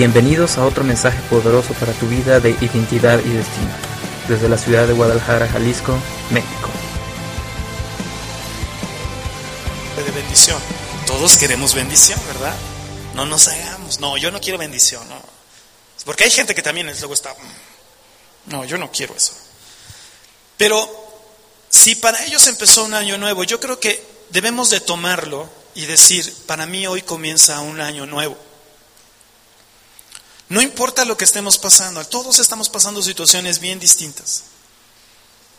Bienvenidos a otro mensaje poderoso para tu vida de identidad y destino, desde la ciudad de Guadalajara, Jalisco, México. De bendición. Todos queremos bendición, ¿verdad? No nos hagamos. No, yo no quiero bendición. Porque hay gente que también luego está. Mm, no, yo no quiero eso. Pero si para ellos empezó un año nuevo, yo creo que debemos de tomarlo y decir, para mí hoy comienza un año nuevo. No importa lo que estemos pasando, todos estamos pasando situaciones bien distintas.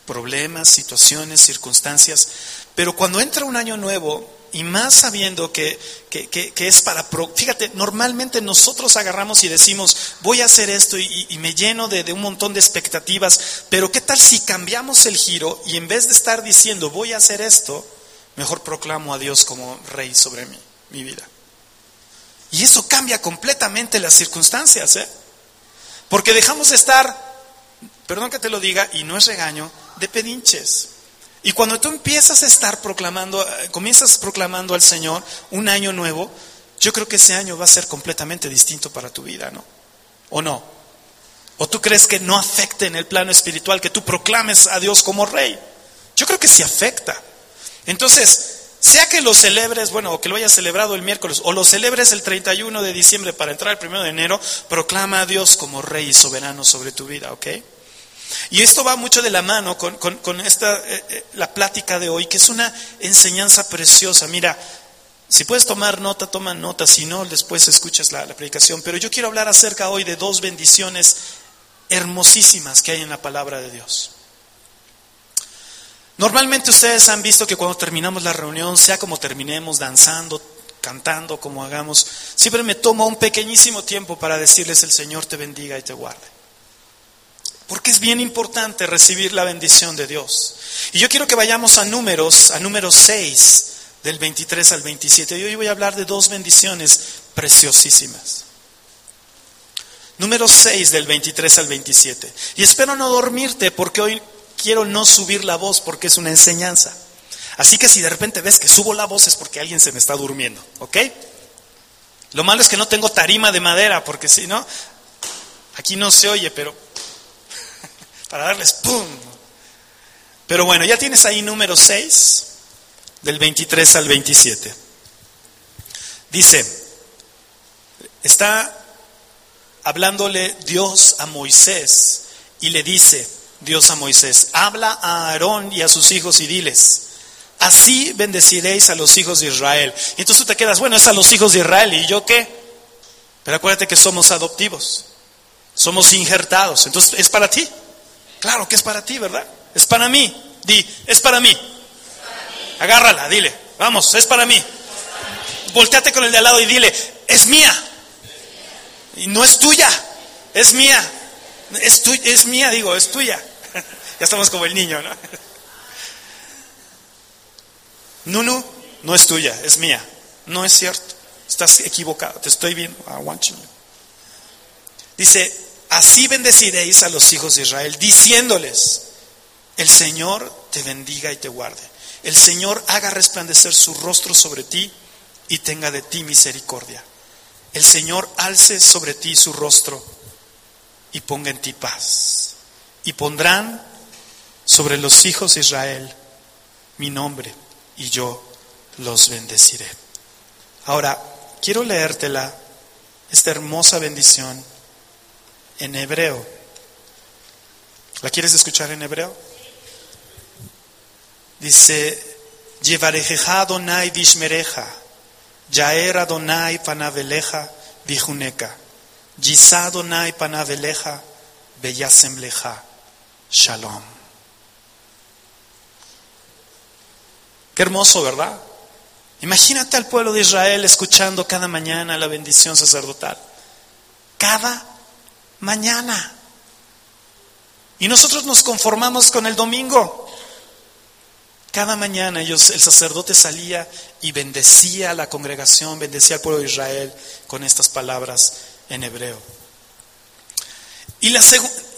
Problemas, situaciones, circunstancias. Pero cuando entra un año nuevo, y más sabiendo que, es para... Fíjate, normalmente nosotros agarramos y decimos, voy a hacer esto y, me lleno de, de, un montón de expectativas, pero ¿qué tal si cambiamos el giro y en vez de estar diciendo, voy a hacer esto, mejor proclamo a Dios como rey sobre mí, mi vida? Y eso cambia completamente las circunstancias, ¿eh? Porque dejamos de estar, perdón que te lo diga, y no es regaño, de pedinches. Y cuando tú empiezas a estar proclamando, eh, comienzas proclamando al Señor un año nuevo, yo creo que ese año va a ser completamente distinto para tu vida, ¿no? ¿O no? ¿O tú crees que no afecte en el plano espiritual que tú proclames a Dios como rey? Yo creo que sí afecta. Entonces, sea que lo celebres, bueno, o que lo hayas celebrado el miércoles, o lo celebres el 31 de diciembre para entrar el 1 de enero, proclama a Dios como rey y soberano sobre tu vida, ¿ok? Y esto va mucho de la mano con, esta, eh, eh, la plática de hoy, que es una enseñanza preciosa. Mira, si puedes tomar nota, toma nota, si no, después escuchas la, la predicación. Pero yo quiero hablar acerca hoy de dos bendiciones hermosísimas que hay en la palabra de Dios. Normalmente ustedes han visto que cuando terminamos la reunión, sea como terminemos, danzando, cantando, como hagamos, siempre me tomo un pequeñísimo tiempo para decirles el Señor te bendiga y te guarde. Porque es bien importante recibir la bendición de Dios. Y yo quiero que vayamos a números, a números 6, del 23 al 27. Y hoy voy a hablar de dos bendiciones preciosísimas. Número 6 del 23 al 27. Y espero no dormirte porque hoy quiero no subir la voz porque es una enseñanza. Así que si de repente ves que subo la voz es porque alguien se me está durmiendo, ¿ok? Lo malo es que no tengo tarima de madera porque si no, aquí no se oye, pero para darles ¡pum! Pero bueno, ya tienes ahí número 6, del 23 al 27. Dice, está hablándole Dios a Moisés y le dice, Dios a Moisés, habla a Aarón y a sus hijos y diles, así bendeciréis a los hijos de Israel. Y entonces tú te quedas, bueno, es a los hijos de Israel, ¿y yo qué? Pero acuérdate que somos adoptivos, somos injertados, entonces es para ti. Claro que es para ti, ¿verdad? Es para mí. Di, es para mí. Agárrala, dile, vamos, es para mí. Volteate con el de al lado y dile, es mía. Y no es tuya, es mía. Es, es mía, digo, es tuya. Ya estamos como el niño, ¿no? Nunu no es tuya, es mía. No es cierto. Estás equivocado. Te estoy viendo. Dice, así bendeciréis a los hijos de Israel, diciéndoles, el Señor te bendiga y te guarde. El Señor haga resplandecer su rostro sobre ti y tenga de ti misericordia. El Señor alce sobre ti su rostro y ponga en ti paz. Y pondrán sobre los hijos de Israel mi nombre y yo los bendeciré. Ahora, quiero leértela, esta hermosa bendición, en hebreo. ¿La quieres escuchar en hebreo? Dice, Llevarejeja Adonai dishmereja, Yaer Adonai panaveleja dijuneka, Yisa Adonai panaveleja, Beyasembleja, Shalom. Qué hermoso, ¿verdad? Imagínate al pueblo de Israel escuchando cada mañana la bendición sacerdotal. Cada mañana. Y nosotros nos conformamos con el domingo. Cada mañana ellos, el sacerdote salía y bendecía a la congregación, bendecía al pueblo de Israel con estas palabras en hebreo. Y la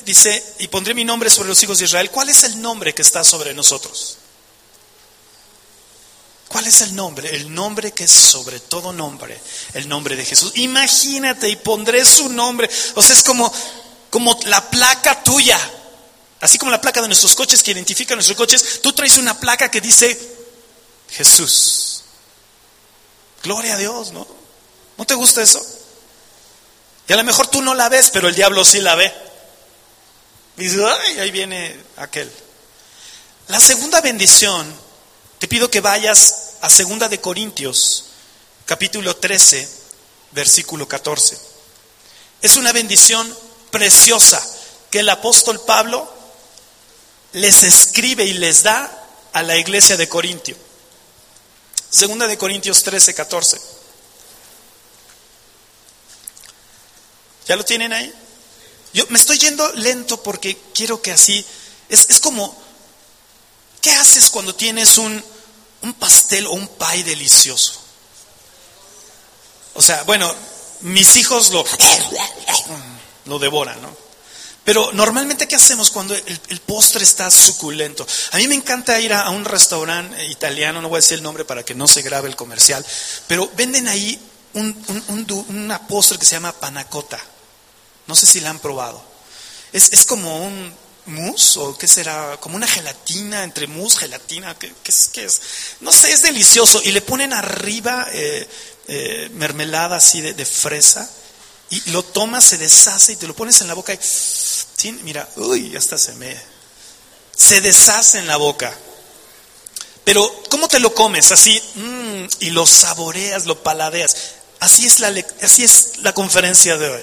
dice, y pondré mi nombre sobre los hijos de Israel. ¿Cuál es el nombre que está sobre nosotros? ¿Cuál es el nombre? El nombre que es sobre todo nombre, el nombre de Jesús. Imagínate y pondré su nombre. O sea, es como, como la placa tuya. Así como la placa de nuestros coches que identifica nuestros coches, tú traes una placa que dice Jesús. Gloria a Dios, ¿no? ¿No te gusta eso? Y a lo mejor tú no la ves, pero el diablo sí la ve. Y dice, ay, ahí viene aquel. La segunda bendición, te pido que vayas a segunda de Corintios, capítulo 13, versículo 14. Es una bendición preciosa que el apóstol Pablo les escribe y les da a la iglesia de Corintio. Segunda de Corintios 13, 14. ¿Ya lo tienen ahí? Yo me estoy yendo lento porque quiero que así, es, es como, ¿qué haces cuando tienes un, un pastel o un pie delicioso? O sea, bueno, mis hijos lo, lo devoran, ¿no? Pero normalmente, ¿qué hacemos cuando el, postre está suculento? A mí me encanta ir a, un restaurante italiano, no voy a decir el nombre para que no se grabe el comercial, pero venden ahí un, una postre que se llama panacota. No sé si la han probado. Es, es como un mousse o qué será, como una gelatina entre mousse, gelatina, ¿qué, es, qué es? No sé, es delicioso. Y le ponen arriba eh, eh, mermelada así de, de, fresa y lo tomas, se deshace y te lo pones en la boca y mira, uy, hasta se me... Se deshace en la boca. Pero, ¿cómo te lo comes? Así, mmm, y lo saboreas, lo paladeas. Así es la, así es la conferencia de hoy.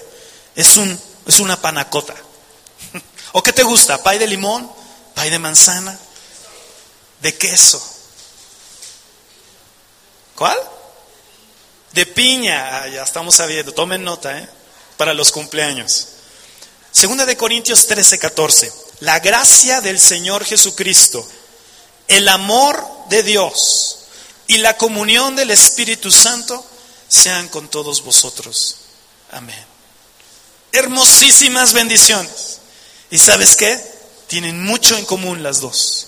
Es, un, es una panacota. ¿O qué te gusta? ¿Pay de limón? ¿Pay de manzana? ¿De queso? ¿Cuál? De piña. Ah, ya estamos sabiendo. Tomen nota, ¿eh? Para los cumpleaños. Segunda de Corintios 13, 14. La gracia del Señor Jesucristo, el amor de Dios y la comunión del Espíritu Santo sean con todos vosotros. Amén. Hermosísimas bendiciones. ¿Y sabes qué? Tienen mucho en común las dos.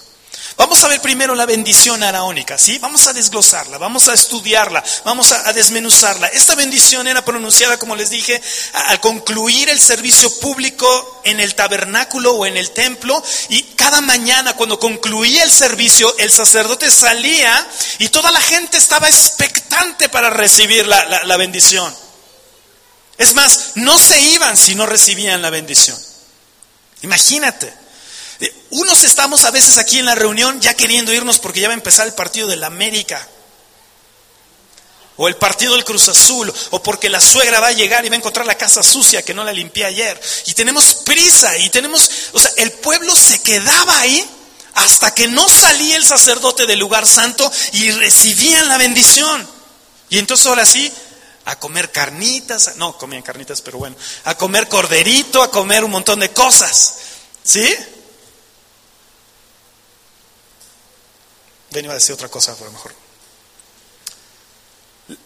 Vamos a ver primero la bendición araónica, ¿sí? Vamos a desglosarla, vamos a estudiarla, vamos a, desmenuzarla. Esta bendición era pronunciada, como les dije, al concluir el servicio público en el tabernáculo o en el templo y cada mañana cuando concluía el servicio el sacerdote salía y toda la gente estaba expectante para recibir la bendición. Es más, no se iban si no recibían la bendición. Imagínate. Eh, unos estamos a veces aquí en la reunión ya queriendo irnos porque ya va a empezar el partido de la América. O el partido del Cruz Azul, o porque la suegra va a llegar y va a encontrar la casa sucia que no la limpié ayer. Y tenemos prisa y tenemos, o sea, el pueblo se quedaba ahí hasta que no salía el sacerdote del lugar santo y recibían la bendición. Y entonces ahora sí, a comer carnitas, no comían carnitas, pero bueno, a comer corderito, a comer un montón de cosas. ¿Sí? Ven, a decir otra cosa, por lo mejor.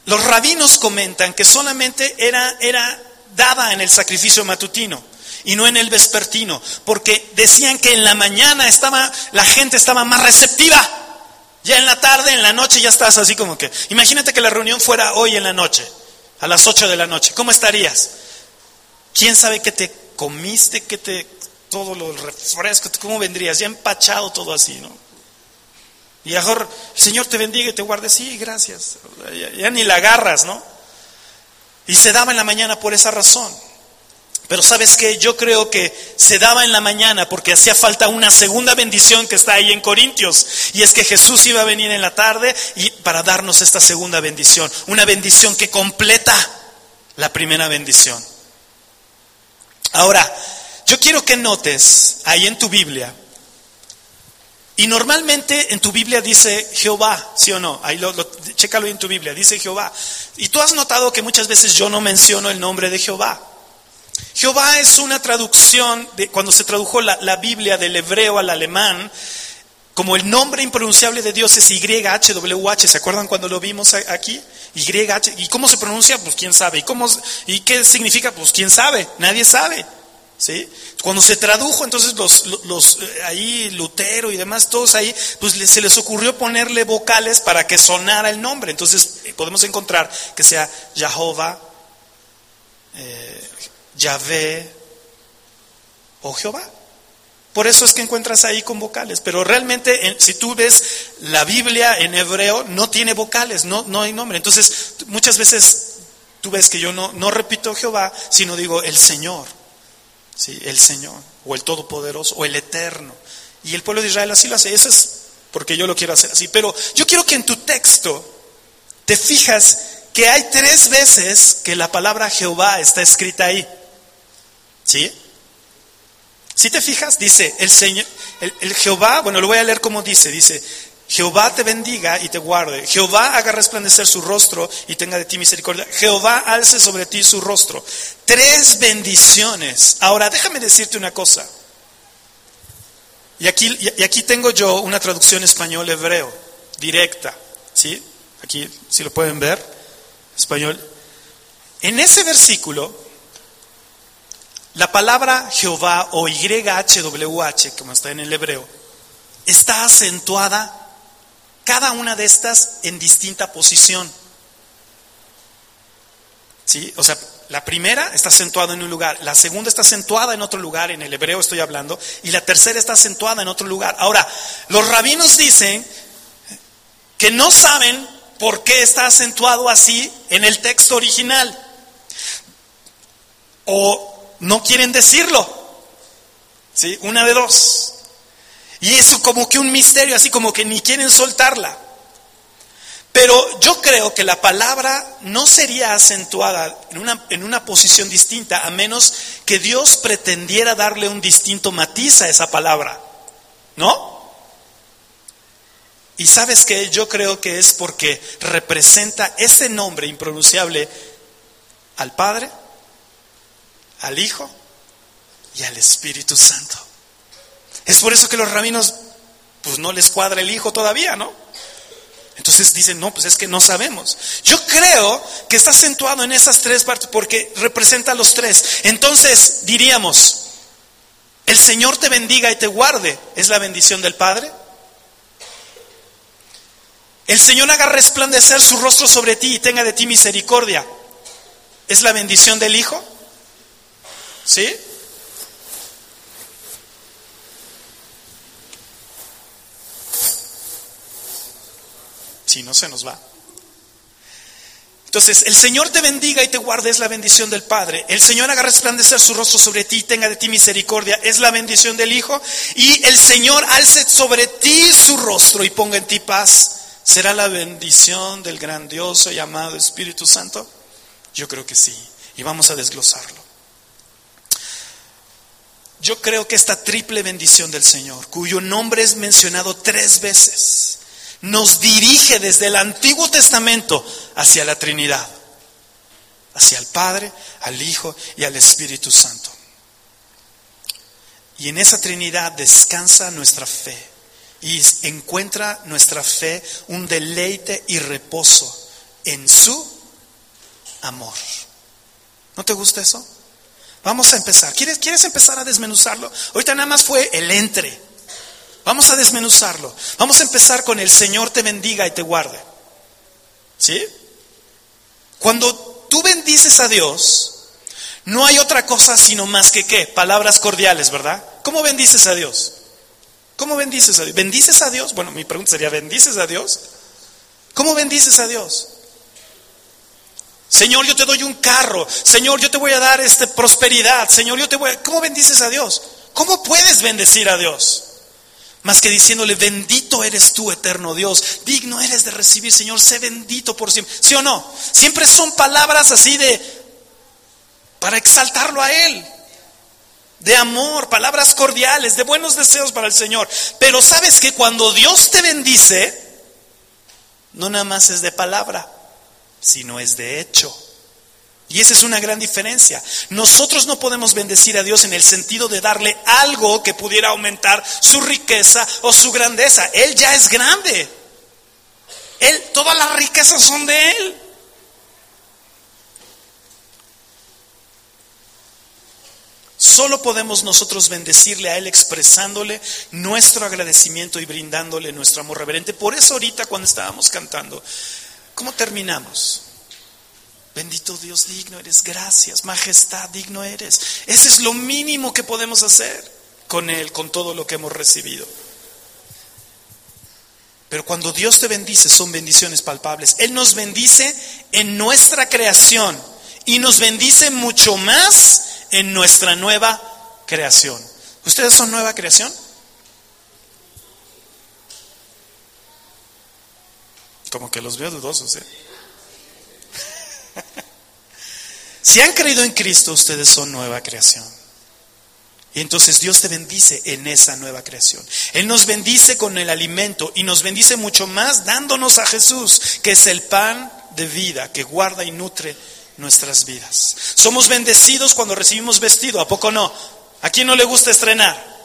Los rabinos comentan que solamente era, era dada en el sacrificio matutino y no en el vespertino, porque decían que en la mañana estaba, la gente estaba más receptiva. Ya en la tarde, en la noche ya estás así como que, imagínate que la reunión fuera hoy en la noche, a las 8 de la noche, ¿cómo estarías? ¿Quién sabe qué te comiste, qué te, todo lo refresco, cómo vendrías? Ya empachado todo así, ¿no? Y mejor, el Señor te bendiga y te guarde. Sí, gracias. Ya, ni la agarras, ¿no? Y se daba en la mañana por esa razón. Pero sabes que yo creo que se daba en la mañana porque hacía falta una segunda bendición que está ahí en Corintios. Y es que Jesús iba a venir en la tarde y para darnos esta segunda bendición. Una bendición que completa la primera bendición. Ahora, yo quiero que notes ahí en tu Biblia y normalmente en tu Biblia dice Jehová, ¿sí o no? Ahí lo, chécalo en tu Biblia, dice Jehová. Y tú has notado que muchas veces yo no menciono el nombre de Jehová. Jehová es una traducción, de, cuando se tradujo la, la Biblia del hebreo al alemán, como el nombre impronunciable de Dios es YHWH, ¿se acuerdan cuando lo vimos aquí? YH, ¿y cómo se pronuncia? Pues quién sabe. ¿Y, cómo, ¿Y qué significa? Pues quién sabe, nadie sabe. ¿Sí? Cuando se tradujo, entonces los, los, eh, ahí Lutero y demás, todos ahí, pues se les ocurrió ponerle vocales para que sonara el nombre. Entonces eh, podemos encontrar que sea Jehová, eh, Yahvé o Jehová. Por eso es que encuentras ahí con vocales. Pero realmente, si tú ves la Biblia en hebreo, no tiene vocales, no, no hay nombre. Entonces, muchas veces tú ves que yo no, no repito Jehová, sino digo el Señor. ¿sí? el Señor, o el Todopoderoso, o el Eterno. Y el pueblo de Israel así lo hace. Eso es porque yo lo quiero hacer así. Pero yo quiero que en tu texto te fijas que hay tres veces que la palabra Jehová está escrita ahí. ¿Sí? Si te fijas, dice el Señor, el, Jehová, bueno, lo voy a leer como dice, dice, Jehová te bendiga y te guarde. Jehová haga resplandecer su rostro y tenga de ti misericordia. Jehová alce sobre ti su rostro. Tres bendiciones. Ahora, déjame decirte una cosa. Y aquí, y aquí tengo yo una traducción español hebreo, directa. ¿Sí? Aquí, si lo pueden ver, español. En ese versículo, la palabra Jehová o YHWH, como está en el hebreo, está acentuada cada una de estas en distinta posición. ¿Sí? O sea, la primera está acentuada en un lugar, la segunda está acentuada en otro lugar, en el hebreo estoy hablando, y la tercera está acentuada en otro lugar. Ahora, los rabinos dicen que no saben por qué está acentuado así en el texto original, o no quieren decirlo. ¿Sí? Una de dos. Y eso como que un misterio, así como que ni quieren soltarla. Pero yo creo que la palabra no sería acentuada en una, en una posición distinta a menos que Dios pretendiera darle un distinto matiz a esa palabra. ¿No? Y sabes que yo creo que es porque representa ese nombre impronunciable al Padre, al Hijo y al Espíritu Santo. Es por eso que los rabinos, pues no les cuadra el hijo todavía, ¿no? Entonces dicen, no, pues es que no sabemos. Yo creo que está acentuado en esas tres partes porque representa a los tres. Entonces diríamos, el Señor te bendiga y te guarde, ¿es la bendición del Padre? El Señor haga resplandecer su rostro sobre ti y tenga de ti misericordia, ¿es la bendición del Hijo? ¿Sí? Si no, se nos va. Entonces, el Señor te bendiga y te guarde, es la bendición del Padre. El Señor haga resplandecer su rostro sobre ti y tenga de ti misericordia, es la bendición del Hijo. Y el Señor alce sobre ti su rostro y ponga en ti paz, será la bendición del grandioso y amado Espíritu Santo. Yo creo que sí. Y vamos a desglosarlo. Yo creo que esta triple bendición del Señor, cuyo nombre es mencionado tres veces, nos dirige desde el Antiguo Testamento hacia la Trinidad, hacia el Padre, al Hijo y al Espíritu Santo. Y en esa Trinidad descansa nuestra fe y encuentra nuestra fe un deleite y reposo en su amor. ¿No te gusta eso? Vamos a empezar. ¿Quieres, ¿Quieres empezar a desmenuzarlo? Ahorita nada más fue el entre. Vamos a desmenuzarlo. Vamos a empezar con el Señor te bendiga y te guarde. ¿Sí? Cuando tú bendices a Dios, no hay otra cosa sino más que qué? Palabras cordiales, ¿verdad? ¿Cómo bendices a Dios? ¿Cómo bendices a Dios? ¿Bendices a Dios? Bueno, mi pregunta sería, ¿bendices a Dios? ¿Cómo bendices a Dios? Señor, yo te doy un carro. Señor, yo te voy a dar este prosperidad. Señor, yo te voy a... ¿Cómo bendices a Dios? ¿Cómo puedes bendecir a Dios? Más que diciéndole, bendito eres tú, eterno Dios, digno eres de recibir, Señor, sé bendito por siempre. ¿Sí o no? Siempre son palabras así de, para exaltarlo a Él, de amor, palabras cordiales, de buenos deseos para el Señor. Pero sabes que cuando Dios te bendice, no nada más es de palabra, sino es de hecho. Y esa es una gran diferencia. Nosotros no podemos bendecir a Dios en el sentido de darle algo que pudiera aumentar su riqueza o su grandeza. Él ya es grande. Él, todas las riquezas son de Él. solo podemos nosotros bendecirle a Él expresándole nuestro agradecimiento y brindándole nuestro amor reverente. Por eso ahorita cuando estábamos cantando, ¿cómo terminamos? Bendito Dios, digno eres, gracias, majestad, digno eres. Ese es lo mínimo que podemos hacer con Él, con todo lo que hemos recibido. Pero cuando Dios te bendice son bendiciones palpables. Él nos bendice en nuestra creación y nos bendice mucho más en nuestra nueva creación. ¿Ustedes son nueva creación? Como que los veo dudosos. ¿eh? si han creído en Cristo, ustedes son nueva creación. Y entonces Dios te bendice en esa nueva creación. Él nos bendice con el alimento y nos bendice mucho más dándonos a Jesús, que es el pan de vida que guarda y nutre nuestras vidas. Somos bendecidos cuando recibimos vestido, ¿a poco no? ¿A quién no le gusta estrenar?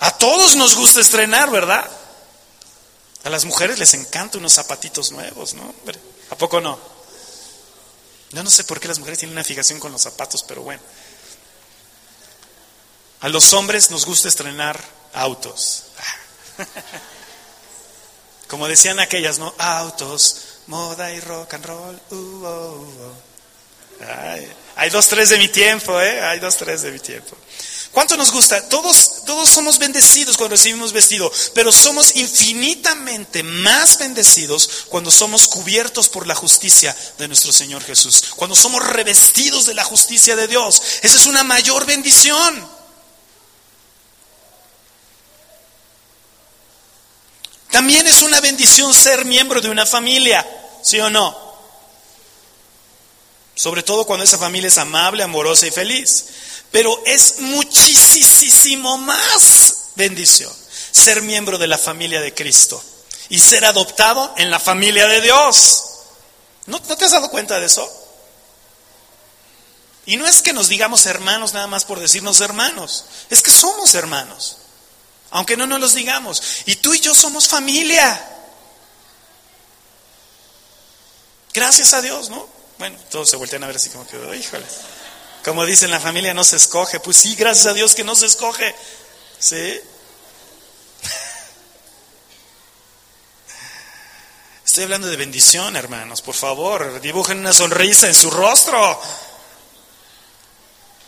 A todos nos gusta estrenar, ¿verdad? A las mujeres les encantan unos zapatitos nuevos, ¿no? ¿A poco no? Yo no sé por qué las mujeres tienen una fijación con los zapatos, pero bueno. A los hombres nos gusta estrenar autos. Como decían aquellas, ¿no? Autos, moda y rock and roll. Uh, uh, oh. hay dos, tres de mi tiempo, ¿eh? Hay dos, tres de mi tiempo. ¿Cuánto nos gusta? Todos, todos somos bendecidos cuando recibimos vestido, pero somos infinitamente más bendecidos cuando somos cubiertos por la justicia de nuestro Señor Jesús, cuando somos revestidos de la justicia de Dios. Esa es una mayor bendición. También es una bendición ser miembro de una familia, ¿sí o no? Sobre todo cuando esa familia es amable, amorosa y feliz. Pero es muchísimo más bendición ser miembro de la familia de Cristo y ser adoptado en la familia de Dios. ¿No, ¿No, te has dado cuenta de eso? Y no es que nos digamos hermanos nada más por decirnos hermanos, es que somos hermanos aunque no nos los digamos. Y tú y yo somos familia. Gracias a Dios, ¿no? Bueno, todos se voltean a ver así como que, híjole. Como dicen, la familia no se escoge. Pues sí, gracias a Dios que no se escoge. ¿Sí? Estoy hablando de bendición, hermanos. Por favor, dibujen una sonrisa en su rostro.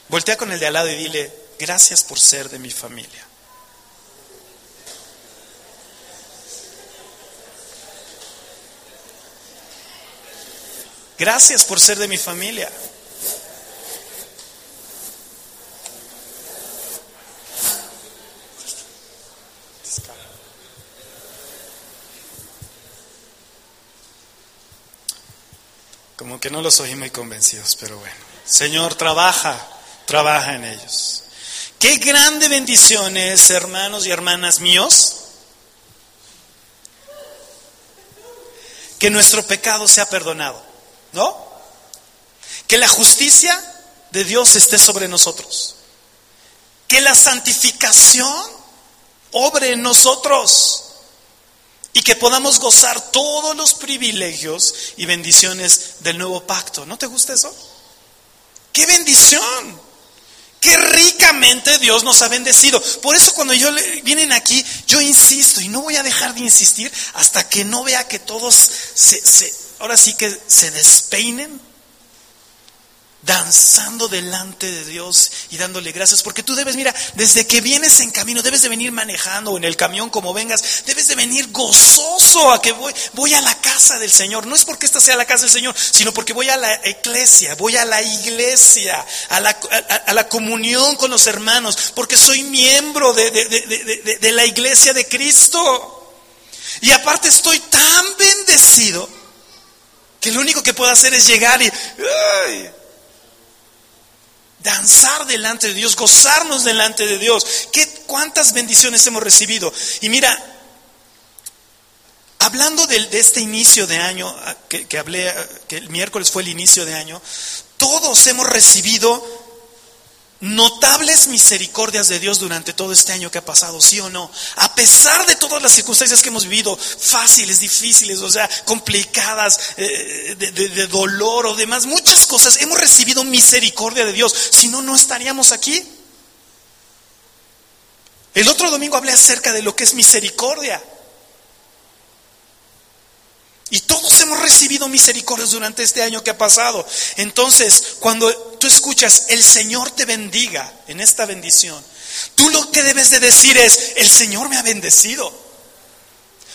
Voltea con el de al lado y dile, gracias por ser de mi familia. Gracias por ser de mi familia. Como que no los oí muy convencidos, pero bueno. Señor, trabaja, trabaja en ellos. Qué grande bendición es, hermanos y hermanas míos, que nuestro pecado sea perdonado. ¿No? Que la justicia de Dios esté sobre nosotros. Que la santificación obre en nosotros. Y que podamos gozar todos los privilegios y bendiciones del nuevo pacto. ¿No te gusta eso? ¡Qué bendición! Qué ricamente Dios nos ha bendecido. Por eso cuando yo vienen aquí, yo insisto y no voy a dejar de insistir hasta que no vea que todos se, se ahora sí que se despeinen danzando delante de Dios y dándole gracias, porque tú debes, mira, desde que vienes en camino, debes de venir manejando o en el camión como vengas, debes de venir gozoso a que voy, voy a la casa del Señor. No es porque esta sea la casa del Señor, sino porque voy a la iglesia, voy a la iglesia, a la, a, la comunión con los hermanos, porque soy miembro de, de, de la iglesia de Cristo. Y aparte estoy tan bendecido que lo único que puedo hacer es llegar y danzar delante de Dios, gozarnos delante de Dios. ¿Qué, ¿Cuántas bendiciones hemos recibido? Y mira, hablando de, este inicio de año, ah, que, hablé, ah, que el miércoles fue el inicio de año, todos hemos recibido notables misericordias de Dios durante todo este año que ha pasado, sí o no. A pesar de todas las circunstancias que hemos vivido, fáciles, difíciles, o sea, complicadas, eh, de, de dolor o demás, muchas cosas, hemos recibido misericordia de Dios. Si no, no estaríamos aquí. El otro domingo hablé acerca de lo que es misericordia. Y todos hemos recibido misericordias durante este año que ha pasado. Entonces, cuando tú escuchas, el Señor te bendiga en esta bendición, tú lo que debes de decir es, el Señor me ha bendecido.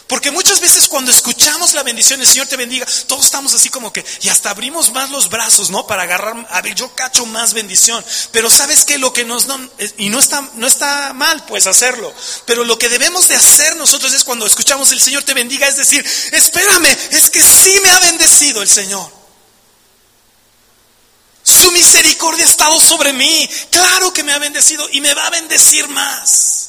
Porque muchas veces cuando escuchamos la bendición, el Señor te bendiga, todos estamos así como que, y hasta abrimos más los brazos, ¿no? Para agarrar, a ver, yo cacho más bendición. Pero sabes que lo que nos, no, y no está, no está mal, pues hacerlo. Pero lo que debemos de hacer nosotros es cuando escuchamos el Señor te bendiga, es decir, espérame, es que sí me ha bendecido el Señor. Su misericordia ha estado sobre mí. Claro que me ha bendecido y me va a bendecir más.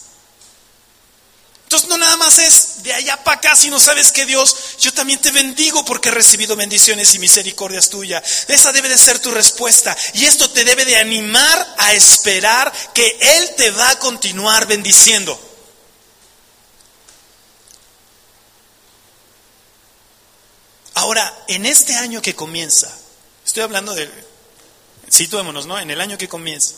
Entonces no nada más es de allá para acá, si no sabes que Dios, yo también te bendigo porque he recibido bendiciones y misericordias tuyas. Esa debe de ser tu respuesta. Y esto te debe de animar a esperar que Él te va a continuar bendiciendo. Ahora, en este año que comienza, estoy hablando de, situémonos, ¿no? En el año que comienza.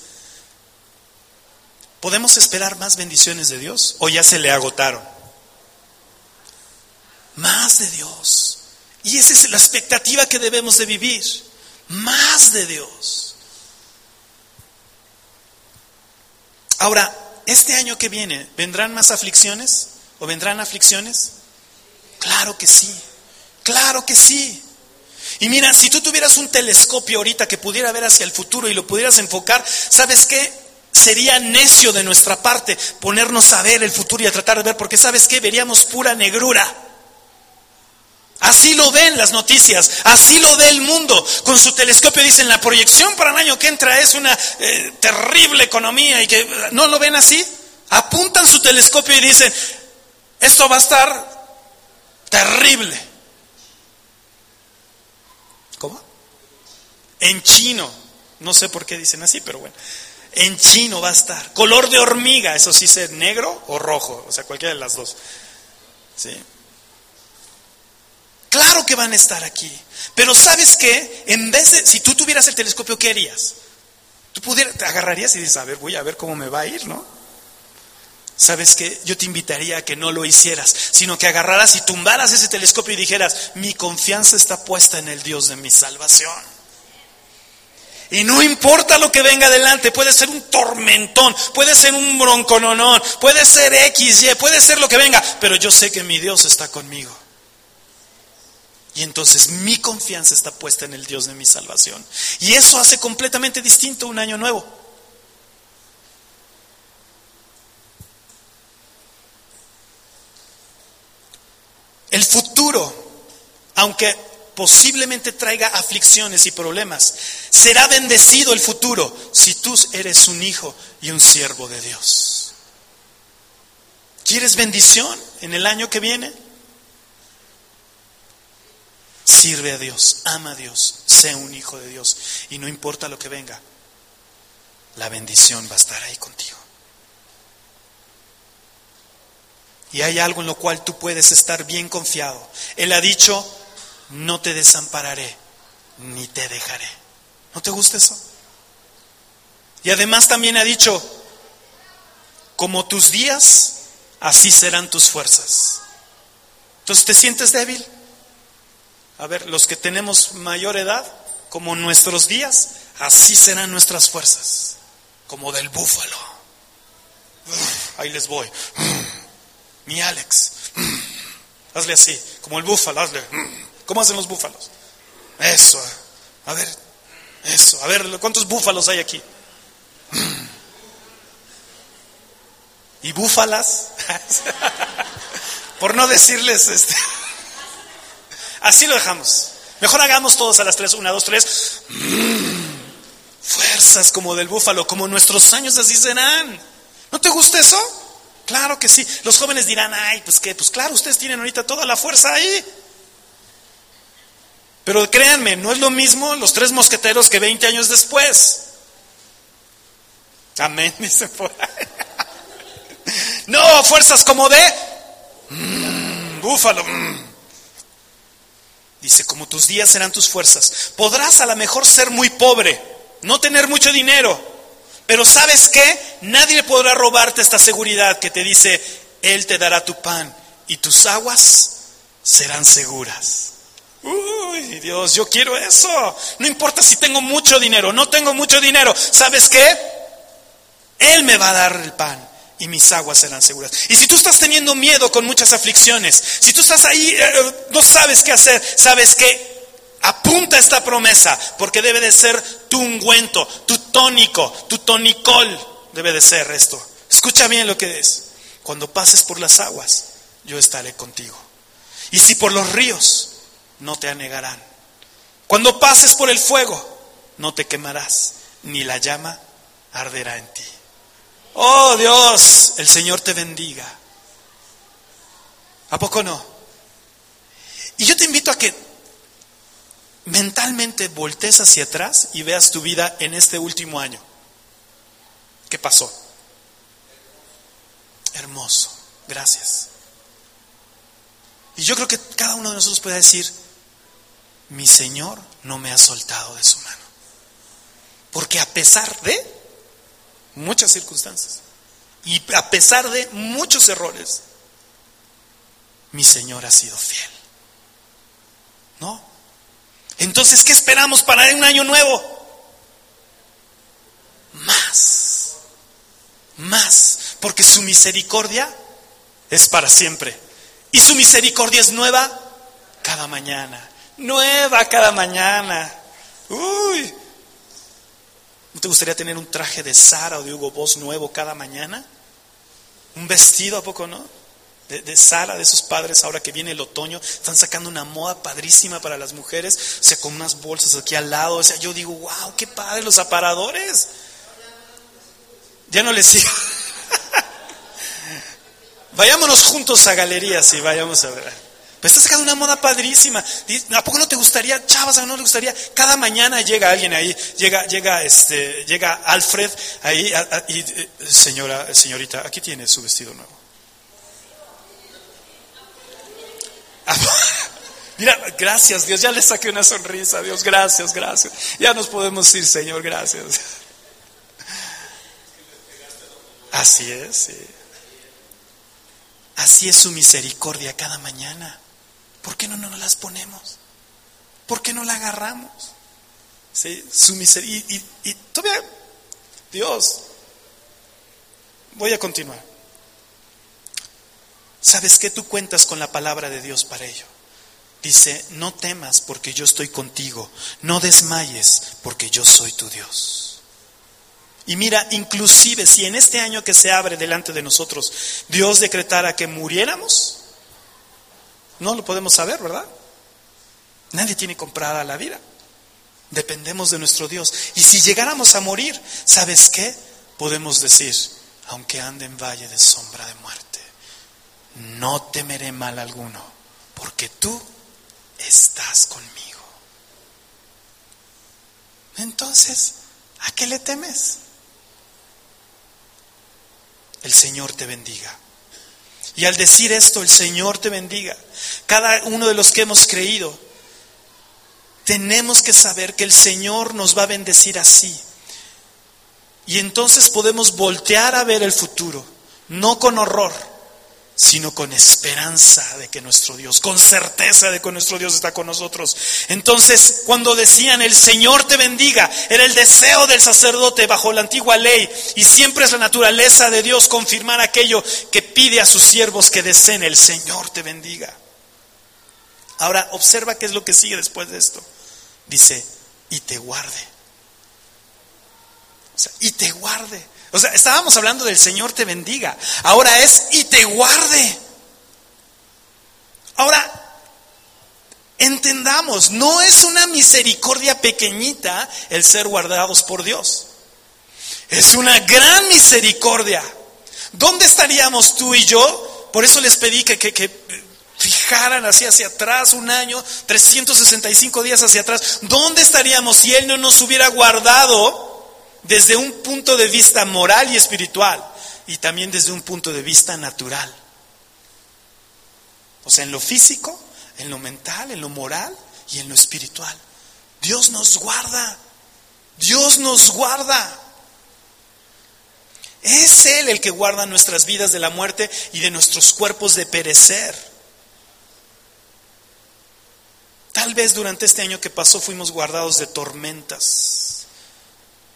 ¿Podemos esperar más bendiciones de Dios o ya se le agotaron? Más de Dios. Y esa es la expectativa que debemos de vivir. Más de Dios. Ahora, este año que viene, ¿vendrán más aflicciones o vendrán aflicciones? Claro que sí. Claro que sí. Y mira, si tú tuvieras un telescopio ahorita que pudiera ver hacia el futuro y lo pudieras enfocar, ¿sabes qué? Sería necio de nuestra parte ponernos a ver el futuro y a tratar de ver, porque sabes qué, veríamos pura negrura. Así lo ven las noticias, así lo ve el mundo. Con su telescopio dicen, la proyección para el año que entra es una eh, terrible economía y que no lo ven así. Apuntan su telescopio y dicen, esto va a estar terrible. ¿Cómo? En chino. No sé por qué dicen así, pero bueno en chino va a estar. Color de hormiga, eso sí ser negro o rojo, o sea, cualquiera de las dos. ¿Sí? Claro que van a estar aquí. Pero ¿sabes qué? En vez de, si tú tuvieras el telescopio, ¿qué harías? Tú pudieras, te agarrarías y dices, a ver, voy a ver cómo me va a ir, ¿no? ¿Sabes qué? Yo te invitaría a que no lo hicieras, sino que agarraras y tumbaras ese telescopio y dijeras, mi confianza está puesta en el Dios de mi salvación. Y no importa lo que venga adelante, puede ser un tormentón, puede ser un broncononón, puede ser X, Y, puede ser lo que venga, pero yo sé que mi Dios está conmigo. Y entonces mi confianza está puesta en el Dios de mi salvación. Y eso hace completamente distinto un año nuevo. El futuro, aunque posiblemente traiga aflicciones y problemas. Será bendecido el futuro si tú eres un hijo y un siervo de Dios. ¿Quieres bendición en el año que viene? Sirve a Dios, ama a Dios, sé un hijo de Dios y no importa lo que venga, la bendición va a estar ahí contigo. Y hay algo en lo cual tú puedes estar bien confiado. Él ha dicho, no te desampararé, ni te dejaré. ¿No te gusta eso? Y además también ha dicho, como tus días, así serán tus fuerzas. Entonces, ¿te sientes débil? A ver, los que tenemos mayor edad, como nuestros días, así serán nuestras fuerzas, como del búfalo. ahí les voy. Mi Alex, hazle así, como el búfalo, hazle. ¿Cómo hacen los búfalos? Eso. A ver, eso. A ver, ¿cuántos búfalos hay aquí? ¿Y búfalas? Por no decirles este. Así lo dejamos. Mejor hagamos todos a las tres. Una, dos, tres. Fuerzas como del búfalo, como nuestros años así serán. ¿No te gusta eso? Claro que sí. Los jóvenes dirán, ay, pues qué, pues claro, ustedes tienen ahorita toda la fuerza ahí. Pero créanme, no es lo mismo los tres mosqueteros que 20 años después. Amén, dice por ahí. No, fuerzas como de mm, búfalo. Mm. Dice, como tus días serán tus fuerzas. Podrás a lo mejor ser muy pobre, no tener mucho dinero, pero ¿sabes qué? Nadie podrá robarte esta seguridad que te dice, Él te dará tu pan y tus aguas serán seguras. Uy, Dios, yo quiero eso. No importa si tengo mucho dinero, no tengo mucho dinero. ¿Sabes qué? Él me va a dar el pan y mis aguas serán seguras. Y si tú estás teniendo miedo con muchas aflicciones, si tú estás ahí, eh, eh, no sabes qué hacer, sabes que apunta esta promesa, porque debe de ser tu ungüento, tu tónico, tu tonicol, debe de ser esto. Escucha bien lo que es. Cuando pases por las aguas, yo estaré contigo. Y si por los ríos, no te anegarán. Cuando pases por el fuego, no te quemarás, ni la llama arderá en ti. Oh Dios, el Señor te bendiga. ¿A poco no? Y yo te invito a que mentalmente voltees hacia atrás y veas tu vida en este último año. ¿Qué pasó? Hermoso, gracias. Y yo creo que cada uno de nosotros puede decir, mi Señor no me ha soltado de su mano. Porque a pesar de muchas circunstancias. Y a pesar de muchos errores, mi Señor ha sido fiel. ¿No? Entonces, ¿qué esperamos para un año nuevo? Más. Más. Porque su misericordia es para siempre. Y su misericordia es nueva cada mañana. Nueva cada mañana. Uy, ¿No te gustaría tener un traje de Sara o de Hugo Boss nuevo cada mañana? ¿Un vestido a poco no? De, Sara, de esos padres, ahora que viene el otoño, están sacando una moda padrísima para las mujeres, o sea, con unas bolsas aquí al lado. O sea, yo digo, wow, qué padre los aparadores. Ya no les sigo. Vayámonos juntos a galerías y vayamos a ver. Pero está sacando una moda padrísima. ¿A poco no te gustaría, chavas, a no le gustaría? Cada mañana llega alguien ahí, llega, llega, este, llega Alfred ahí, y, eh, señora, señorita, aquí tiene su vestido nuevo. Mira, gracias Dios, ya le saqué una sonrisa, Dios, gracias, gracias. Ya nos podemos ir, Señor, gracias. Así es, sí. Así es su misericordia cada mañana. ¿Por qué no nos las ponemos? ¿Por qué no la agarramos? ¿Sí? Su misericordia. Y, y, todavía, Dios, voy a continuar. ¿Sabes qué? Tú cuentas con la palabra de Dios para ello. Dice, no temas porque yo estoy contigo, no desmayes porque yo soy tu Dios. Y mira, inclusive si en este año que se abre delante de nosotros Dios decretara que muriéramos, no lo podemos saber, ¿verdad? Nadie tiene comprada la vida. Dependemos de nuestro Dios. Y si llegáramos a morir, ¿sabes qué? Podemos decir, aunque ande en valle de sombra de muerte, no temeré mal alguno, porque tú estás conmigo. Entonces, ¿a qué le temes? El Señor te bendiga. Y al decir esto, el Señor te bendiga. Cada uno de los que hemos creído, tenemos que saber que el Señor nos va a bendecir así. Y entonces podemos voltear a ver el futuro, no con horror, sino con esperanza de que nuestro Dios, con certeza de que nuestro Dios está con nosotros. Entonces, cuando decían el Señor te bendiga, era el deseo del sacerdote bajo la antigua ley y siempre es la naturaleza de Dios confirmar aquello que pide a sus siervos que deseen, el Señor te bendiga. Ahora, observa qué es lo que sigue después de esto. Dice, y te guarde. Y te guarde. O sea, estábamos hablando del Señor te bendiga. Ahora es y te guarde. Ahora, entendamos, no es una misericordia pequeñita el ser guardados por Dios. Es una gran misericordia. ¿Dónde estaríamos tú y yo? Por eso les pedí que, que, fijaran así hacia atrás un año, 365 días hacia atrás. ¿Dónde estaríamos si Él no nos hubiera guardado desde un punto de vista moral y espiritual y también desde un punto de vista natural. O sea, en lo físico, en lo mental, en lo moral y en lo espiritual. Dios nos guarda. Dios nos guarda. Es Él el que guarda nuestras vidas de la muerte y de nuestros cuerpos de perecer. Tal vez durante este año que pasó fuimos guardados de tormentas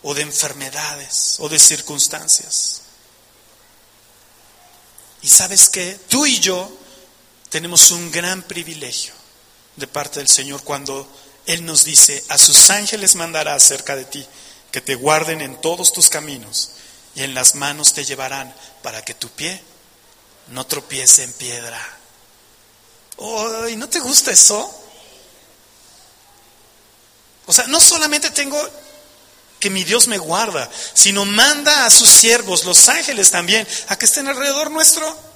o de enfermedades o de circunstancias. Y sabes que tú y yo tenemos un gran privilegio de parte del Señor cuando Él nos dice, a sus ángeles mandará acerca de ti, que te guarden en todos tus caminos y en las manos te llevarán para que tu pie no tropiece en piedra. Oh, ¿y no te gusta eso? O sea, no solamente tengo que mi Dios me guarda, sino manda a sus siervos, los ángeles también, a que estén alrededor nuestro.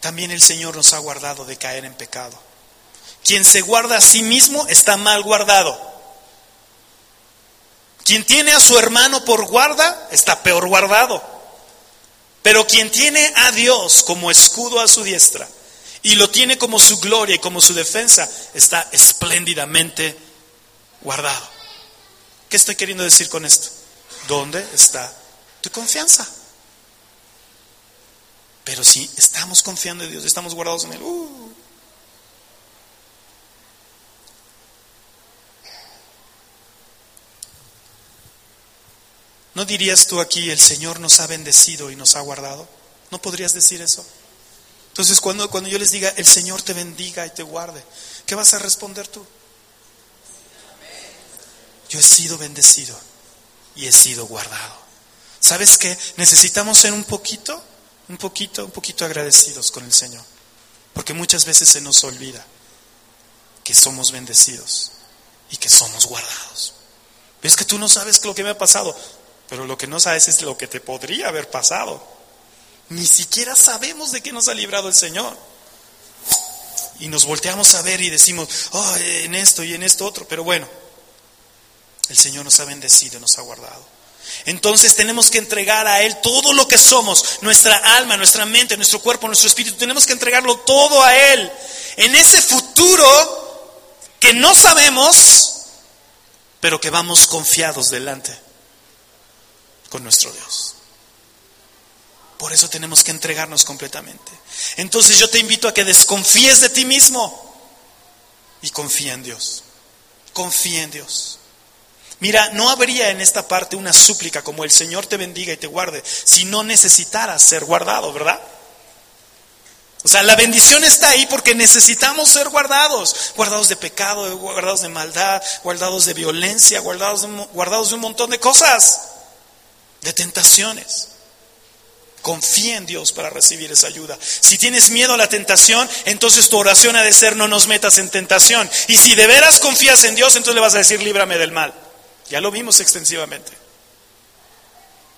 También el Señor nos ha guardado de caer en pecado. Quien se guarda a sí mismo está mal guardado. Quien tiene a su hermano por guarda está peor guardado. Pero quien tiene a Dios como escudo a su diestra y lo tiene como su gloria y como su defensa, está espléndidamente guardado. ¿Qué estoy queriendo decir con esto? ¿Dónde está tu confianza? Pero si estamos confiando en Dios, estamos guardados en Él. Uh. ¿No dirías tú aquí, el Señor nos ha bendecido y nos ha guardado? ¿No podrías decir eso? Entonces, cuando, cuando yo les diga, el Señor te bendiga y te guarde, ¿qué vas a responder tú? Yo he sido bendecido y he sido guardado. ¿Sabes qué? Necesitamos ser un poquito, un poquito, un poquito agradecidos con el Señor. Porque muchas veces se nos olvida que somos bendecidos y que somos guardados. ¿Ves que tú no sabes lo que me ha pasado? Pero lo que no sabes es lo que te podría haber pasado. Ni siquiera sabemos de qué nos ha librado el Señor. Y nos volteamos a ver y decimos, oh, en esto y en esto otro. Pero bueno, el Señor nos ha bendecido, nos ha guardado. Entonces tenemos que entregar a Él todo lo que somos, nuestra alma, nuestra mente, nuestro cuerpo, nuestro espíritu. Tenemos que entregarlo todo a Él. En ese futuro que no sabemos, pero que vamos confiados delante con nuestro Dios. Por eso tenemos que entregarnos completamente. Entonces yo te invito a que desconfíes de ti mismo y confía en Dios. Confía en Dios. Mira, no habría en esta parte una súplica como el Señor te bendiga y te guarde si no necesitaras ser guardado, ¿verdad? O sea, la bendición está ahí porque necesitamos ser guardados, guardados de pecado, guardados de maldad, guardados de violencia, guardados de, guardados de un montón de cosas de tentaciones. Confía en Dios para recibir esa ayuda. Si tienes miedo a la tentación, entonces tu oración ha de ser no nos metas en tentación. Y si de veras confías en Dios, entonces le vas a decir líbrame del mal. Ya lo vimos extensivamente.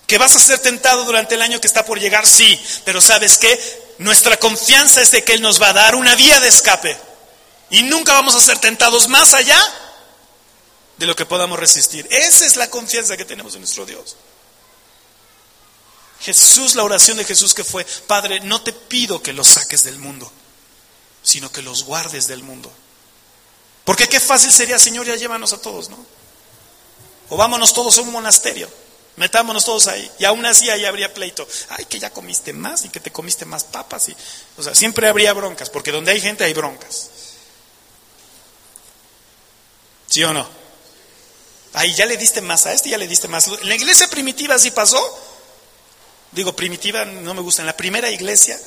¿Que vas a ser tentado durante el año que está por llegar? Sí, pero ¿sabes qué? Nuestra confianza es de que Él nos va a dar una vía de escape. Y nunca vamos a ser tentados más allá de lo que podamos resistir. Esa es la confianza que tenemos en nuestro Dios. Jesús, la oración de Jesús que fue, Padre, no te pido que los saques del mundo, sino que los guardes del mundo. Porque qué fácil sería, Señor, ya llévanos a todos, ¿no? O vámonos todos a un monasterio, metámonos todos ahí, y aún así ahí habría pleito. Ay, que ya comiste más y que te comiste más papas, y, o sea, siempre habría broncas, porque donde hay gente hay broncas. ¿Sí o no? Ahí ya le diste más a este, ya le diste más. En la iglesia primitiva sí pasó, digo primitiva, no me gusta, en la primera iglesia,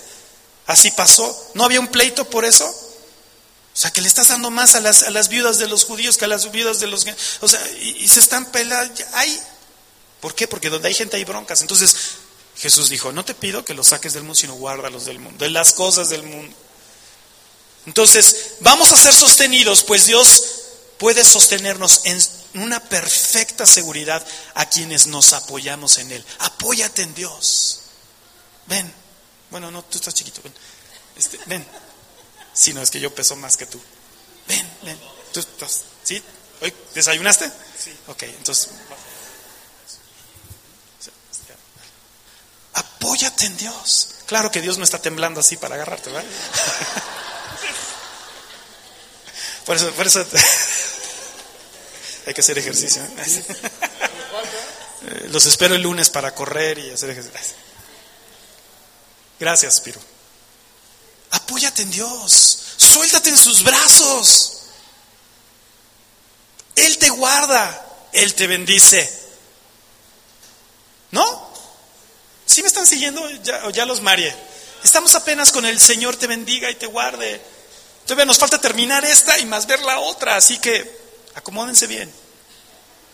así pasó, no había un pleito por eso. O sea, que le estás dando más a las, a las viudas de los judíos que a las viudas de los... O sea, y, se están pelando. Hay, ¿Por qué? Porque donde hay gente hay broncas. Entonces Jesús dijo, no te pido que los saques del mundo, sino guárdalos del mundo, de las cosas del mundo. Entonces, vamos a ser sostenidos, pues Dios puede sostenernos en una perfecta seguridad a quienes nos apoyamos en Él. Apóyate en Dios. Ven. Bueno, no, tú estás chiquito. Ven. Este, ven. Si no, es que yo peso más que tú. Ven, ven. ¿Tú, estás- ¿Sí? ¿Hoy ¿Desayunaste? Sí. Ok, entonces. Apóyate en Dios. Claro que Dios no está temblando así para agarrarte, ¿verdad? Por eso, por eso hay que hacer ejercicio. ¿eh? Los espero el lunes para correr y hacer ejercicio. Gracias, Piro. Apóyate en Dios. Suéltate en sus brazos. Él te guarda. Él te bendice. ¿No? ¿Sí me están siguiendo? Ya, ya los mareé. Estamos apenas con el Señor te bendiga y te guarde. Todavía nos falta terminar esta y más ver la otra. Así que acomódense bien.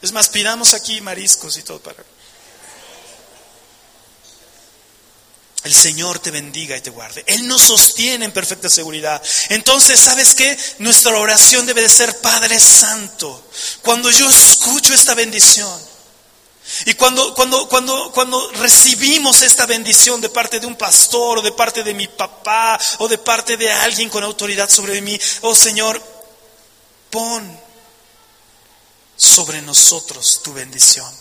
Es más, pidamos aquí mariscos y todo para. El Señor te bendiga y te guarde. Él nos sostiene en perfecta seguridad. Entonces, ¿sabes qué? Nuestra oración debe de ser Padre Santo. Cuando yo escucho esta bendición, y cuando, cuando, cuando, cuando recibimos esta bendición de parte de un pastor o de parte de mi papá o de parte de alguien con autoridad sobre mí, oh Señor, pon sobre nosotros tu bendición.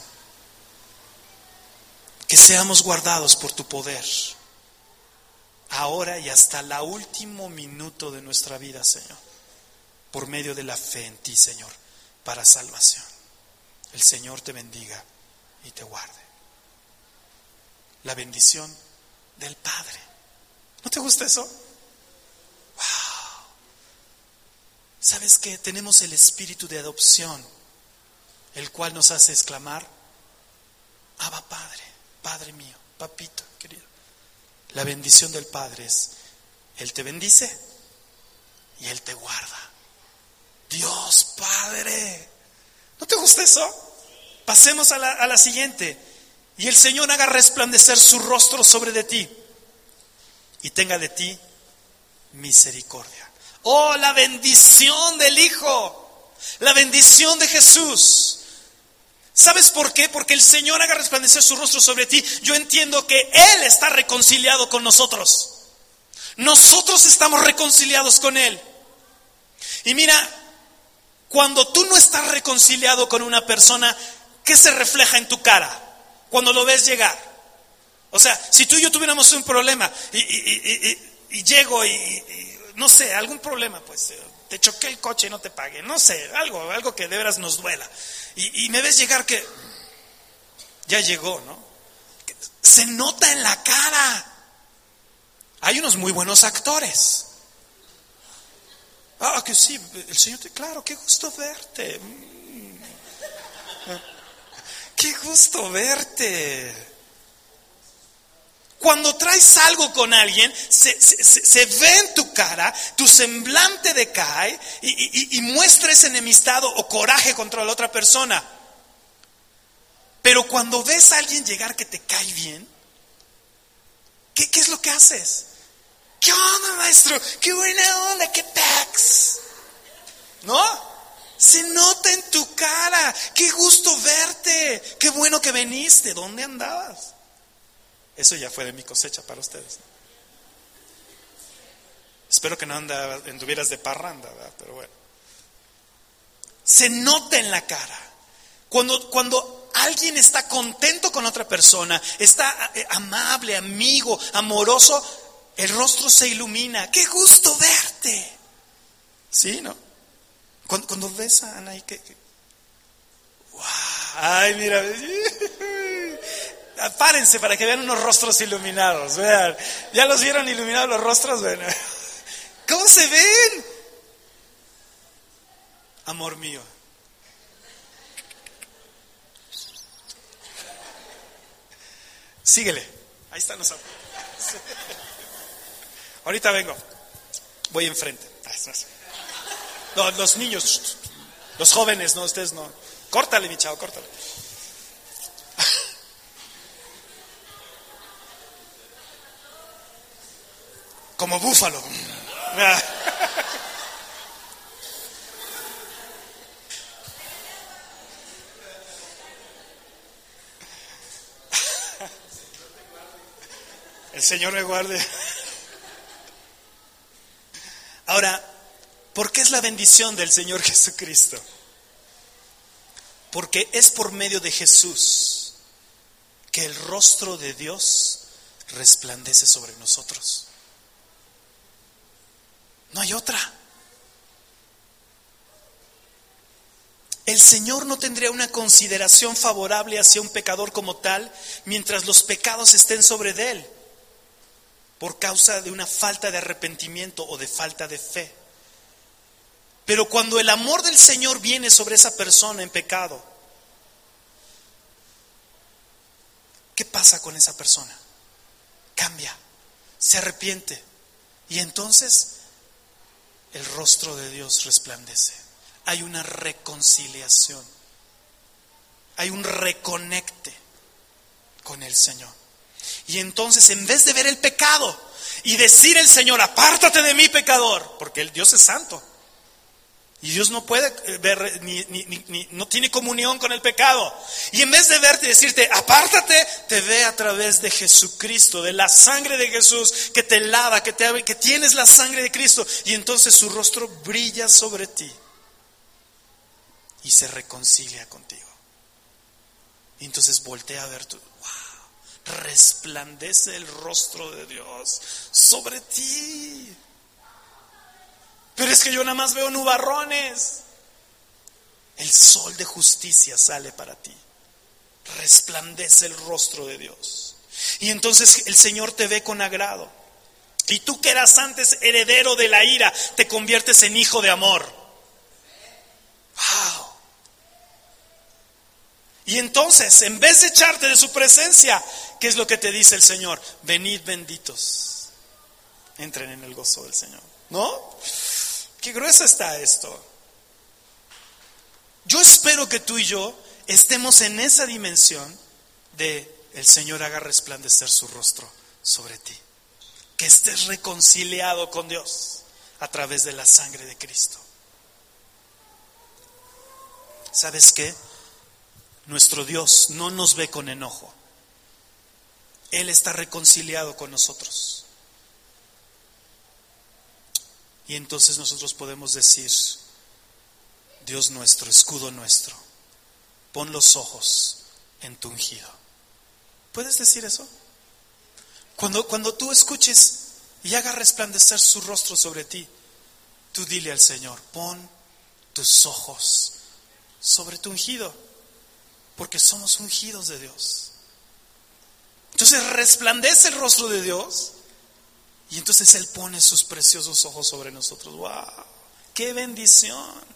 Que seamos guardados por tu poder, ahora y hasta el último minuto de nuestra vida, Señor, por medio de la fe en ti, Señor, para salvación. El Señor te bendiga y te guarde. La bendición del Padre. ¿No te gusta eso? Wow. ¿Sabes que tenemos el espíritu de adopción, el cual nos hace exclamar, Abba Padre, Padre mío, papito querido? La bendición del Padre es, Él te bendice y Él te guarda. Dios Padre. ¿No te gusta eso? Pasemos a la, siguiente. Y el Señor haga resplandecer su rostro sobre de ti y tenga de ti misericordia. Oh, la bendición del Hijo, la bendición de Jesús. ¿Sabes por qué? Porque el Señor haga resplandecer su rostro sobre ti. Yo entiendo que Él está reconciliado con nosotros. Nosotros estamos reconciliados con Él. Y mira, cuando tú no estás reconciliado con una persona, ¿qué se refleja en tu cara cuando lo ves llegar? O sea, si tú y yo tuviéramos un problema y, llego y, no sé, algún problema, pues eh, te choqué el coche y no te pagué, no sé, algo, algo que de veras nos duela. Y, me ves llegar que ya llegó, ¿no? Se nota en la cara. Hay unos muy buenos actores. Ah, que sí, el Señor claro, qué gusto verte. Mm. Qué gusto verte. Cuando traes algo con alguien, se, se- se- ve en tu cara, tu semblante decae y, y- y muestra ese enemistado o coraje contra la otra persona. Pero cuando ves a alguien llegar que te cae bien, ¿qué, qué es lo que haces? ¿Qué onda, maestro? ¿Qué buena onda? ¿Qué pex? ¿No? Se nota en tu cara. Qué gusto verte. Qué bueno que viniste. ¿Dónde andabas? Eso ya fue de mi cosecha para ustedes. Espero que no anda, anduvieras de parranda, ¿verdad? Pero bueno. Se nota en la cara. Cuando, cuando alguien está contento con otra persona, está eh, amable, amigo, amoroso, el rostro se ilumina. ¡Qué gusto verte! ¿Sí, no? Cuando, cuando ves a Anaí, que, que- ¡Wow! ¡Ay, mira! Párense para que vean unos rostros iluminados. Vean, ¿ya los vieron iluminados los rostros? Ven. ¿Cómo se ven? Amor mío. Síguele. Ahí están los. Ahorita vengo. Voy enfrente. No, los niños, los jóvenes, no, ustedes no. Córtale, mi chavo, córtale. Como búfalo. El Señor me guarde. Ahora, ¿por qué es la bendición del Señor Jesucristo? Porque es por medio de Jesús que el rostro de Dios resplandece sobre nosotros. No hay otra. El Señor no tendría una consideración favorable hacia un pecador como tal mientras los pecados estén sobre él por causa de una falta de arrepentimiento o de falta de fe. Pero cuando el amor del Señor viene sobre esa persona en pecado, ¿qué pasa con esa persona? Cambia, se arrepiente y entonces el rostro de Dios resplandece. Hay una reconciliación, hay un reconecte con el Señor. Y entonces en vez de ver el pecado y decir el Señor, apártate de mí pecador, porque el Dios es santo. Y Dios no puede eh, ver, ni, ni, no tiene comunión con el pecado. Y en vez de verte y decirte, apártate, te ve a través de Jesucristo, de la sangre de Jesús que te lava, que, te, que tienes la sangre de Cristo. Y entonces su rostro brilla sobre ti y se reconcilia contigo. Y entonces voltea a ver tu, resplandece el rostro de Dios sobre ti. Pero es que yo nada más veo nubarrones. El sol de justicia sale para ti. Resplandece el rostro de Dios. Y entonces el Señor te ve con agrado. Y tú que eras antes heredero de la ira, te conviertes en hijo de amor. Wow. Y entonces, en vez de echarte de su presencia, ¿qué es lo que te dice el Señor? Venid benditos. Entren en el gozo del Señor. ¿No? Qué grueso está esto. Yo espero que tú y yo estemos en esa dimensión de el Señor haga resplandecer su rostro sobre ti. Que estés reconciliado con Dios a través de la sangre de Cristo. ¿Sabes qué? Nuestro Dios no nos ve con enojo. Él está reconciliado con nosotros. Y entonces nosotros podemos decir, Dios nuestro, escudo nuestro, pon los ojos en tu ungido. ¿Puedes decir eso? Cuando, cuando tú escuches y haga resplandecer su rostro sobre ti, tú dile al Señor, pon tus ojos sobre tu ungido porque somos ungidos de Dios. Entonces resplandece el rostro de Dios y entonces Él pone sus preciosos ojos sobre nosotros. ¡Wow! ¡Qué bendición!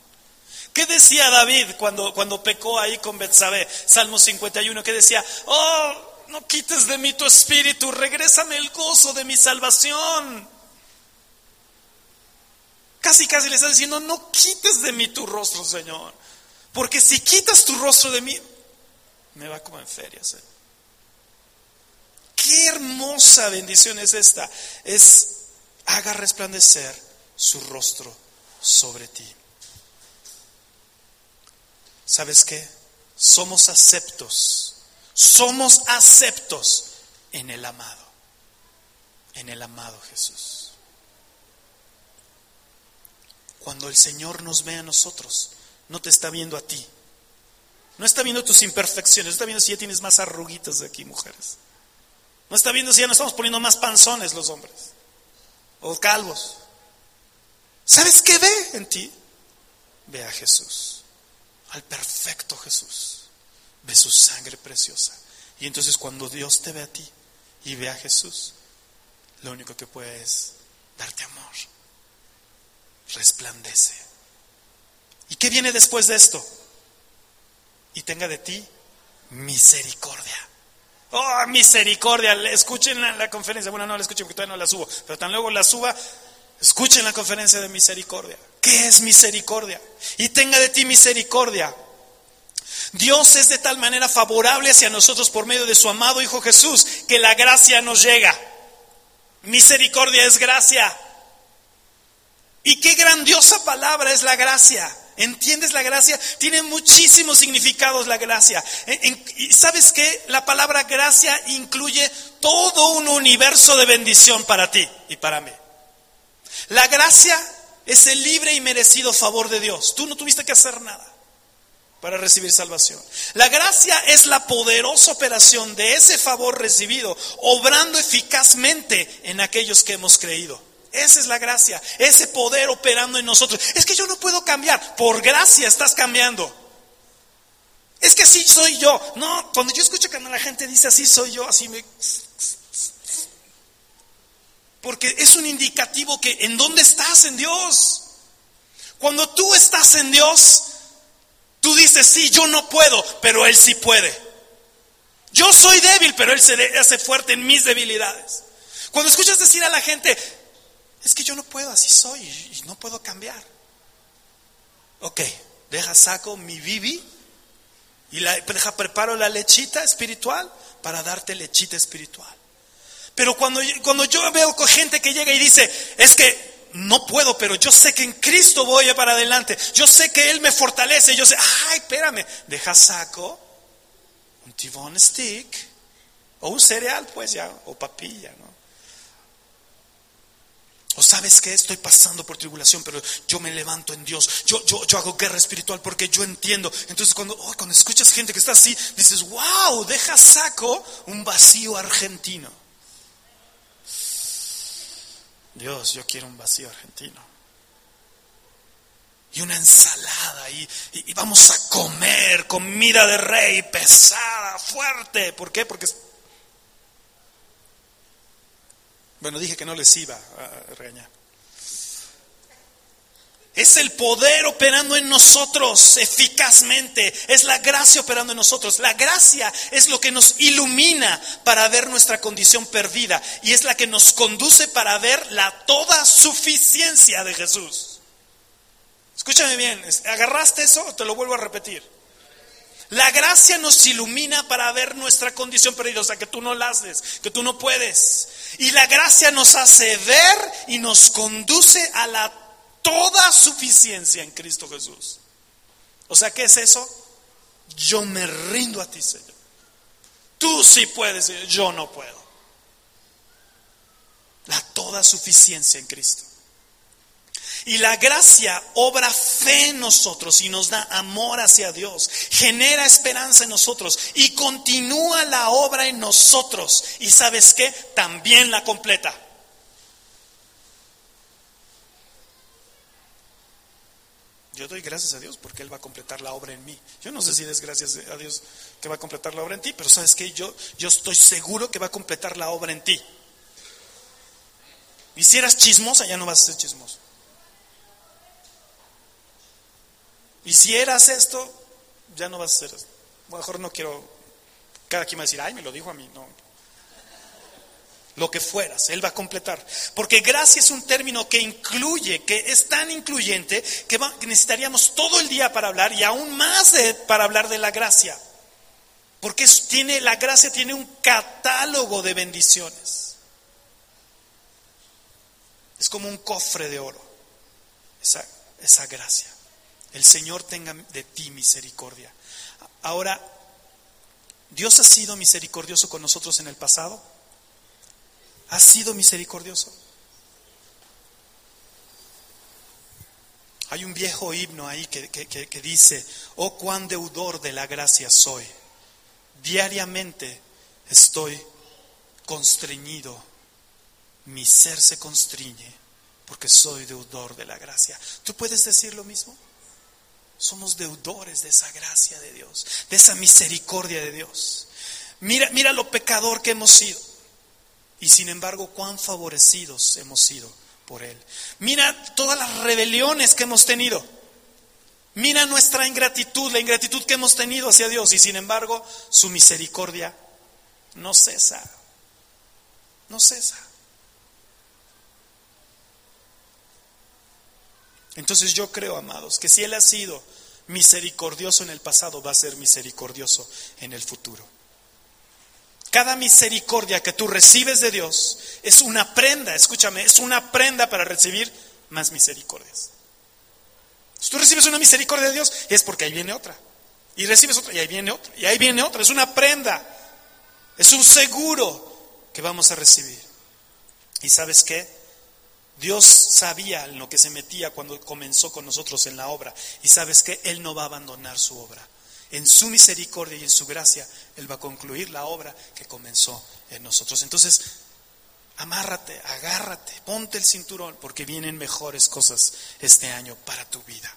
¿Qué decía David cuando, cuando pecó ahí con Betsabé? Salmo 51, que decía, oh, no quites de mí tu espíritu, regrésame el gozo de mi salvación. Casi, casi le está diciendo, no quites de mí tu rostro, Señor. Porque si quitas tu rostro de mí, me va como en ferias. ¿eh? Qué hermosa bendición es esta. Es haga resplandecer su rostro sobre ti. ¿Sabes qué? Somos aceptos. Somos aceptos en el amado. En el amado Jesús. Cuando el Señor nos ve a nosotros, no te está viendo a ti, no está viendo tus imperfecciones, no está viendo si ya tienes más arruguitas de aquí, mujeres. No está viendo si ya nos estamos poniendo más panzones los hombres o calvos. ¿Sabes qué ve en ti? Ve a Jesús, al perfecto Jesús. Ve su sangre preciosa. Y entonces cuando Dios te ve a ti y ve a Jesús, lo único que puede es darte amor. Resplandece. ¿Y qué viene después de esto? y tenga de ti misericordia. Oh, misericordia. Escuchen la, conferencia. Bueno, no la escuchen porque todavía no la subo. Pero tan luego la suba, escuchen la conferencia de misericordia. ¿Qué es misericordia? Y tenga de ti misericordia. Dios es de tal manera favorable hacia nosotros por medio de su amado Hijo Jesús que la gracia nos llega. Misericordia es gracia. Y qué grandiosa palabra es la gracia. ¿Entiendes la gracia? Tiene muchísimos significados la gracia. ¿Y sabes qué? La palabra gracia incluye todo un universo de bendición para ti y para mí. La gracia es el libre y merecido favor de Dios. Tú no tuviste que hacer nada para recibir salvación. La gracia es la poderosa operación de ese favor recibido, obrando eficazmente en aquellos que hemos creído. Esa es la gracia, ese poder operando en nosotros. Es que yo no puedo cambiar, por gracia estás cambiando. Es que así soy yo. No, cuando yo escucho que la gente dice así soy yo, así me... Porque es un indicativo que en dónde estás en Dios. Cuando tú estás en Dios, tú dices, sí, yo no puedo, pero Él sí puede. Yo soy débil, pero Él se hace fuerte en mis debilidades. Cuando escuchas decir a la gente, es que yo no puedo, así soy y no puedo cambiar. Ok, deja, saco mi bibi y la, deja, preparo la lechita espiritual para darte lechita espiritual. Pero cuando, cuando yo veo gente que llega y dice, es que no puedo, pero yo sé que en Cristo voy para adelante. Yo sé que Él me fortalece. Yo sé, ay, espérame, deja saco un tibón stick o un cereal, pues ya, o papilla, ¿no? O sabes que estoy pasando por tribulación, pero yo me levanto en Dios. Yo, yo, yo hago guerra espiritual porque yo entiendo. Entonces cuando, oh, cuando escuchas gente que está así, dices, wow, deja saco un vacío argentino. Dios, yo quiero un vacío argentino. Y una ensalada y, y, vamos a comer comida de rey pesada, fuerte. ¿Por qué? Porque... Bueno, dije que no les iba a regañar. Es el poder operando en nosotros eficazmente. Es la gracia operando en nosotros. La gracia es lo que nos ilumina para ver nuestra condición perdida y es la que nos conduce para ver la toda suficiencia de Jesús. Escúchame bien, ¿agarraste eso o te lo vuelvo a repetir? La gracia nos ilumina para ver nuestra condición perdida, o sea, que tú no la haces, que tú no puedes. Y la gracia nos hace ver y nos conduce a la toda suficiencia en Cristo Jesús. O sea, ¿qué es eso? Yo me rindo a ti, Señor. Tú sí puedes, yo no puedo. La toda suficiencia en Cristo. Y la gracia obra fe en nosotros y nos da amor hacia Dios, genera esperanza en nosotros y continúa la obra en nosotros. Y sabes qué? También la completa. Yo doy gracias a Dios porque Él va a completar la obra en mí. Yo no sé si des gracias a Dios que va a completar la obra en ti, pero sabes que yo, yo estoy seguro que va a completar la obra en ti. Y si eras chismosa, ya no vas a ser chismoso. Y si eras esto, ya no vas a ser esto. Mejor no quiero, cada quien va a decir, ay, me lo dijo a mí. No, lo que fueras, Él va a completar. Porque gracia es un término que incluye, que es tan incluyente que, necesitaríamos todo el día para hablar y aún más para hablar de la gracia. Porque tiene, la gracia tiene un catálogo de bendiciones. Es como un cofre de oro, esa gracia. El Señor tenga de ti misericordia. Ahora, ¿Dios ha sido misericordioso con nosotros en el pasado? ha sido misericordioso. Hay un viejo himno ahí que, que, dice, oh cuán deudor de la gracia soy. Diariamente estoy constreñido, mi ser se constriñe porque soy deudor de la gracia. ¿Tú puedes decir lo mismo? Somos deudores de esa gracia de Dios, de esa misericordia de Dios. Mira, mira lo pecador que hemos sido. Y sin embargo, cuán favorecidos hemos sido por Él. Mira todas las rebeliones que hemos tenido. Mira nuestra ingratitud, la ingratitud que hemos tenido hacia Dios. Y sin embargo, su misericordia no cesa. No cesa. Entonces yo creo, amados, que si Él ha sido misericordioso en el pasado, va a ser misericordioso en el futuro. Cada misericordia que tú recibes de Dios es una prenda, escúchame, es una prenda para recibir más misericordias. Si tú recibes una misericordia de Dios, es porque ahí viene otra. Y recibes otra, y ahí viene otra, y ahí viene otra. Es una prenda, es un seguro que vamos a recibir. ¿Y sabes qué? Dios sabía en lo que se metía cuando comenzó con nosotros en la obra. Y sabes que Él no va a abandonar su obra. En su misericordia y en su gracia, Él va a concluir la obra que comenzó en nosotros. Entonces, amárrate, agárrate, ponte el cinturón, porque vienen mejores cosas este año para tu vida.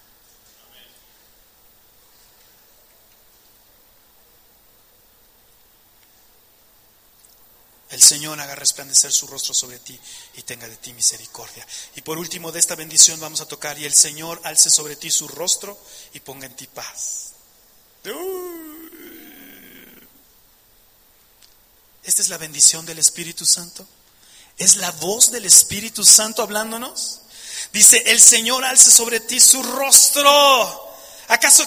El Señor haga resplandecer su rostro sobre ti y tenga de ti misericordia. Y por último de esta bendición vamos a tocar y el Señor alce sobre ti su rostro y ponga en ti paz. Esta es la bendición del Espíritu Santo. Es la voz del Espíritu Santo hablándonos. Dice, el Señor alce sobre ti su rostro. ¿Acaso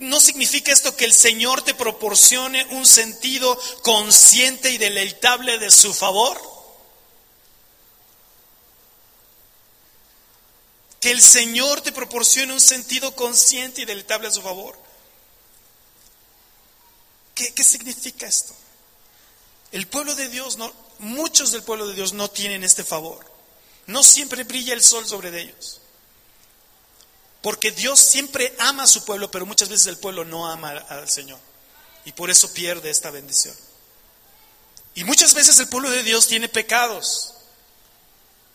no significa esto que el Señor te proporcione un sentido consciente y deleitable de su favor. Que el Señor te proporcione un sentido consciente y deleitable a su favor. ¿Qué, qué significa esto? El pueblo de Dios, no, muchos del pueblo de Dios no tienen este favor. No siempre brilla el sol sobre ellos. Porque Dios siempre ama a su pueblo, pero muchas veces el pueblo no ama al Señor. Y por eso pierde esta bendición. Y muchas veces el pueblo de Dios tiene pecados.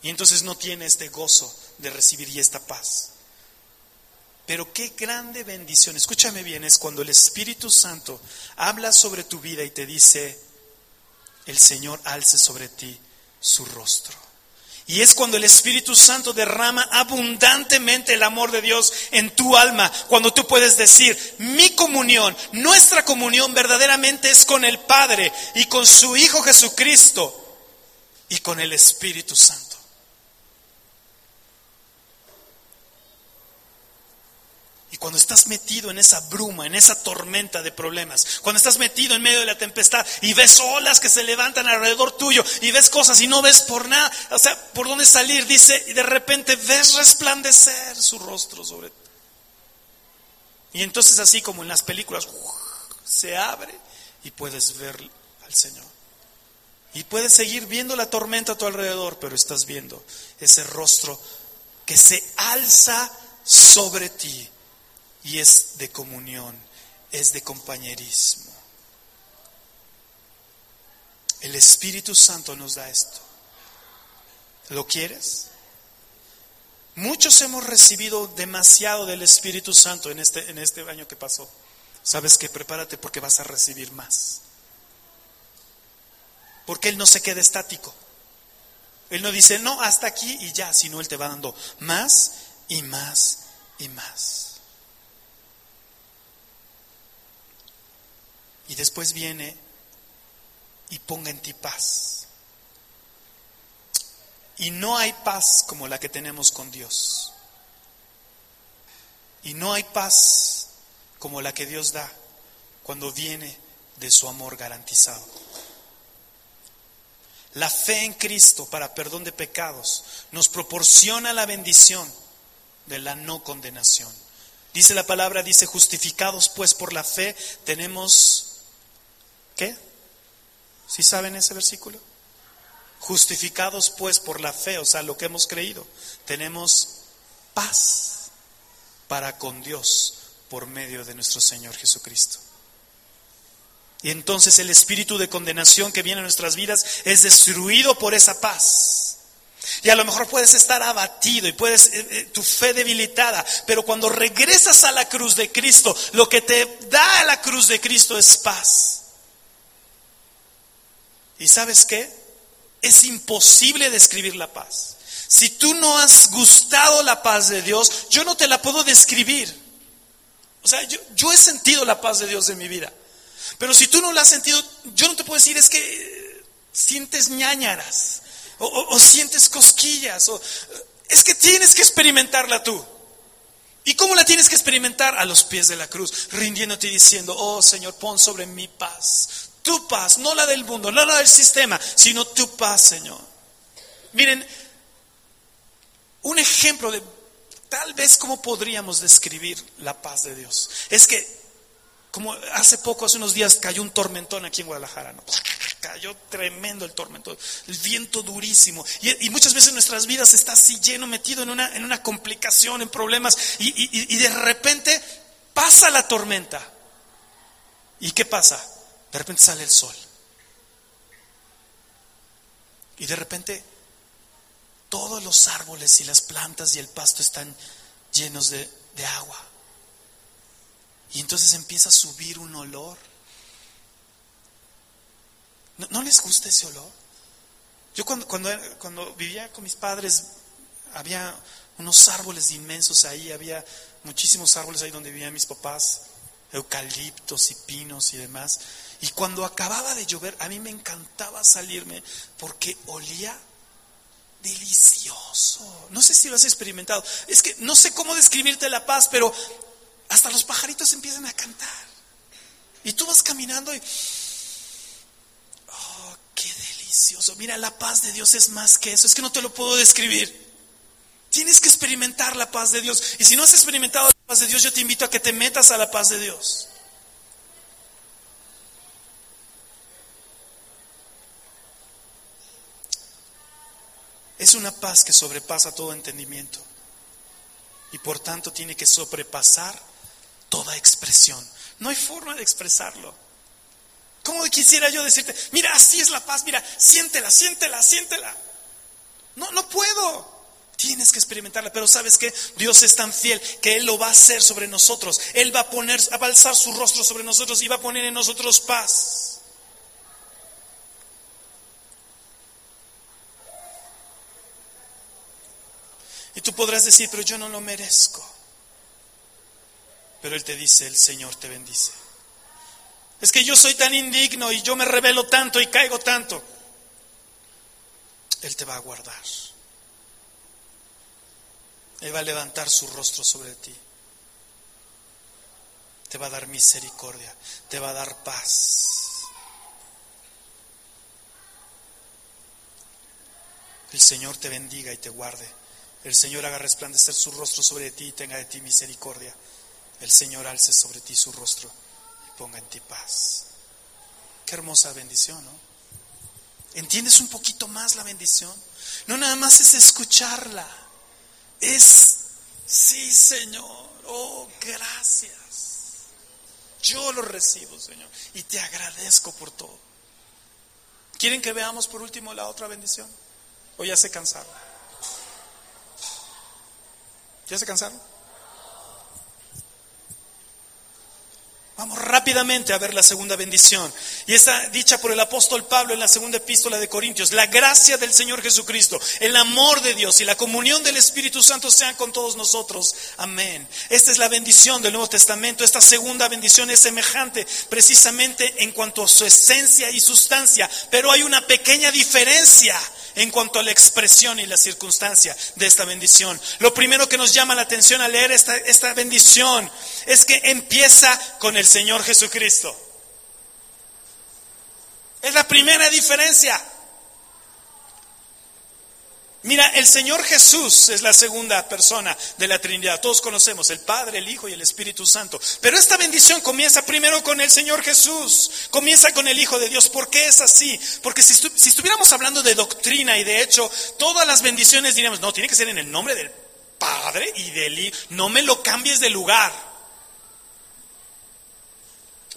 Y entonces no tiene este gozo de recibir y esta paz. Pero qué grande bendición, escúchame bien, es cuando el Espíritu Santo habla sobre tu vida y te dice, el Señor alce sobre ti su rostro. Y es cuando el Espíritu Santo derrama abundantemente el amor de Dios en tu alma, cuando tú puedes decir, mi comunión, nuestra comunión verdaderamente es con el Padre y con su Hijo Jesucristo y con el Espíritu Santo. Y cuando estás metido en esa bruma, en esa tormenta de problemas, cuando estás metido en medio de la tempestad y ves olas que se levantan alrededor tuyo y ves cosas y no ves por nada, o sea, por dónde salir, dice, y de repente ves resplandecer su rostro sobre ti. Y entonces así como en las películas, se abre y puedes ver al Señor. Y puedes seguir viendo la tormenta a tu alrededor, pero estás viendo ese rostro que se alza sobre ti y es de comunión, es de compañerismo. El Espíritu Santo nos da esto. ¿Lo quieres? Muchos hemos recibido demasiado del Espíritu Santo en este, en este año que pasó. Sabes que prepárate porque vas a recibir más. Porque Él no se queda estático. Él no dice, no, hasta aquí y ya, sino Él te va dando más y más y más. Y después viene y ponga en ti paz. Y no hay paz como la que tenemos con Dios. Y no hay paz como la que Dios da cuando viene de su amor garantizado. La fe en Cristo para perdón de pecados nos proporciona la bendición de la no condenación. Dice la palabra, dice, justificados pues por la fe, tenemos ¿Qué? ¿Sí saben ese versículo? Justificados pues por la fe, o sea, lo que hemos creído, tenemos paz para con Dios por medio de nuestro Señor Jesucristo. Y entonces el espíritu de condenación que viene a nuestras vidas es destruido por esa paz. Y a lo mejor puedes estar abatido y puedes eh, eh, tu fe debilitada, pero cuando regresas a la cruz de Cristo, lo que te da a la cruz de Cristo es paz. ¿Y sabes qué? Es imposible describir la paz. Si tú no has gustado la paz de Dios, yo no te la puedo describir. O sea, yo, he sentido la paz de Dios en mi vida. Pero si tú no la has sentido, yo no te puedo decir, es que sientes ñañaras o, sientes cosquillas. O, es que tienes que experimentarla tú. ¿Y cómo la tienes que experimentar? A los pies de la cruz, rindiéndote y diciendo, oh Señor, pon sobre mi paz tu paz, no la del mundo, no la del sistema, sino tu paz, Señor. Miren, un ejemplo de tal vez cómo podríamos describir la paz de Dios. Es que como hace poco, hace unos días, cayó un tormentón aquí en Guadalajara, ¿no? Cayó tremendo el tormentón, el viento durísimo. Y, muchas veces nuestras vidas está así lleno, metido en una, en una complicación, en problemas, y, y de repente pasa la tormenta. ¿Y qué pasa? De repente sale el sol. Y de repente todos los árboles y las plantas y el pasto están llenos de, de agua. Y entonces empieza a subir un olor. ¿No, les gusta ese olor? Yo cuando, cuando, cuando vivía con mis padres, había unos árboles inmensos ahí, había muchísimos árboles ahí donde vivían mis papás, eucaliptos y pinos y demás. Y cuando acababa de llover, a mí me encantaba salirme porque olía delicioso. No sé si lo has experimentado. Es que no sé cómo describirte la paz, pero hasta los pajaritos empiezan a cantar. Y tú vas caminando y... Oh, qué delicioso. Mira, la paz de Dios es más que eso. Es que no te lo puedo describir. Tienes que experimentar la paz de Dios. Y si no has experimentado la paz de Dios, yo te invito a que te metas a la paz de Dios. Es una paz que sobrepasa todo entendimiento y por tanto tiene que sobrepasar toda expresión. No hay forma de expresarlo. ¿Cómo quisiera yo decirte, mira, así es la paz, mira, siéntela, siéntela, siéntela? No, no puedo. Tienes que experimentarla, pero sabes que Dios es tan fiel que Él lo va a hacer sobre nosotros. Él va a poner, a balsar su rostro sobre nosotros y va a poner en nosotros paz. Tú podrás decir, pero yo no lo merezco. Pero Él te dice, el Señor te bendice. Es que yo soy tan indigno y yo me revelo tanto y caigo tanto. Él te va a guardar. Él va a levantar su rostro sobre ti. Te va a dar misericordia. Te va a dar paz. El Señor te bendiga y te guarde. El Señor haga resplandecer su rostro sobre ti y tenga de ti misericordia. El Señor alce sobre ti su rostro y ponga en ti paz. Qué hermosa bendición, ¿no? ¿Entiendes un poquito más la bendición? No nada más es escucharla. Es, sí, Señor, oh, gracias. Yo lo recibo, Señor, y te agradezco por todo. ¿Quieren que veamos por último la otra bendición? ¿O ya se cansaron? ¿Ya se cansaron? Vamos rápidamente a ver la segunda bendición. Y está dicha por el apóstol Pablo en la segunda epístola de Corintios. La gracia del Señor Jesucristo, el amor de Dios y la comunión del Espíritu Santo sean con todos nosotros. Amén. Esta es la bendición del Nuevo Testamento. Esta segunda bendición es semejante precisamente en cuanto a su esencia y sustancia. Pero hay una pequeña diferencia en cuanto a la expresión y la circunstancia de esta bendición. Lo primero que nos llama la atención al leer esta, esta bendición es que empieza con el Señor Jesucristo. Es la primera diferencia. Mira, el Señor Jesús es la segunda persona de la Trinidad. Todos conocemos el Padre, el Hijo y el Espíritu Santo. Pero esta bendición comienza primero con el Señor Jesús. Comienza con el Hijo de Dios. ¿Por qué es así? Porque si, estuviéramos hablando de doctrina y de hecho, todas las bendiciones diríamos, no, tiene que ser en el nombre del Padre y del Hijo. No me lo cambies de lugar.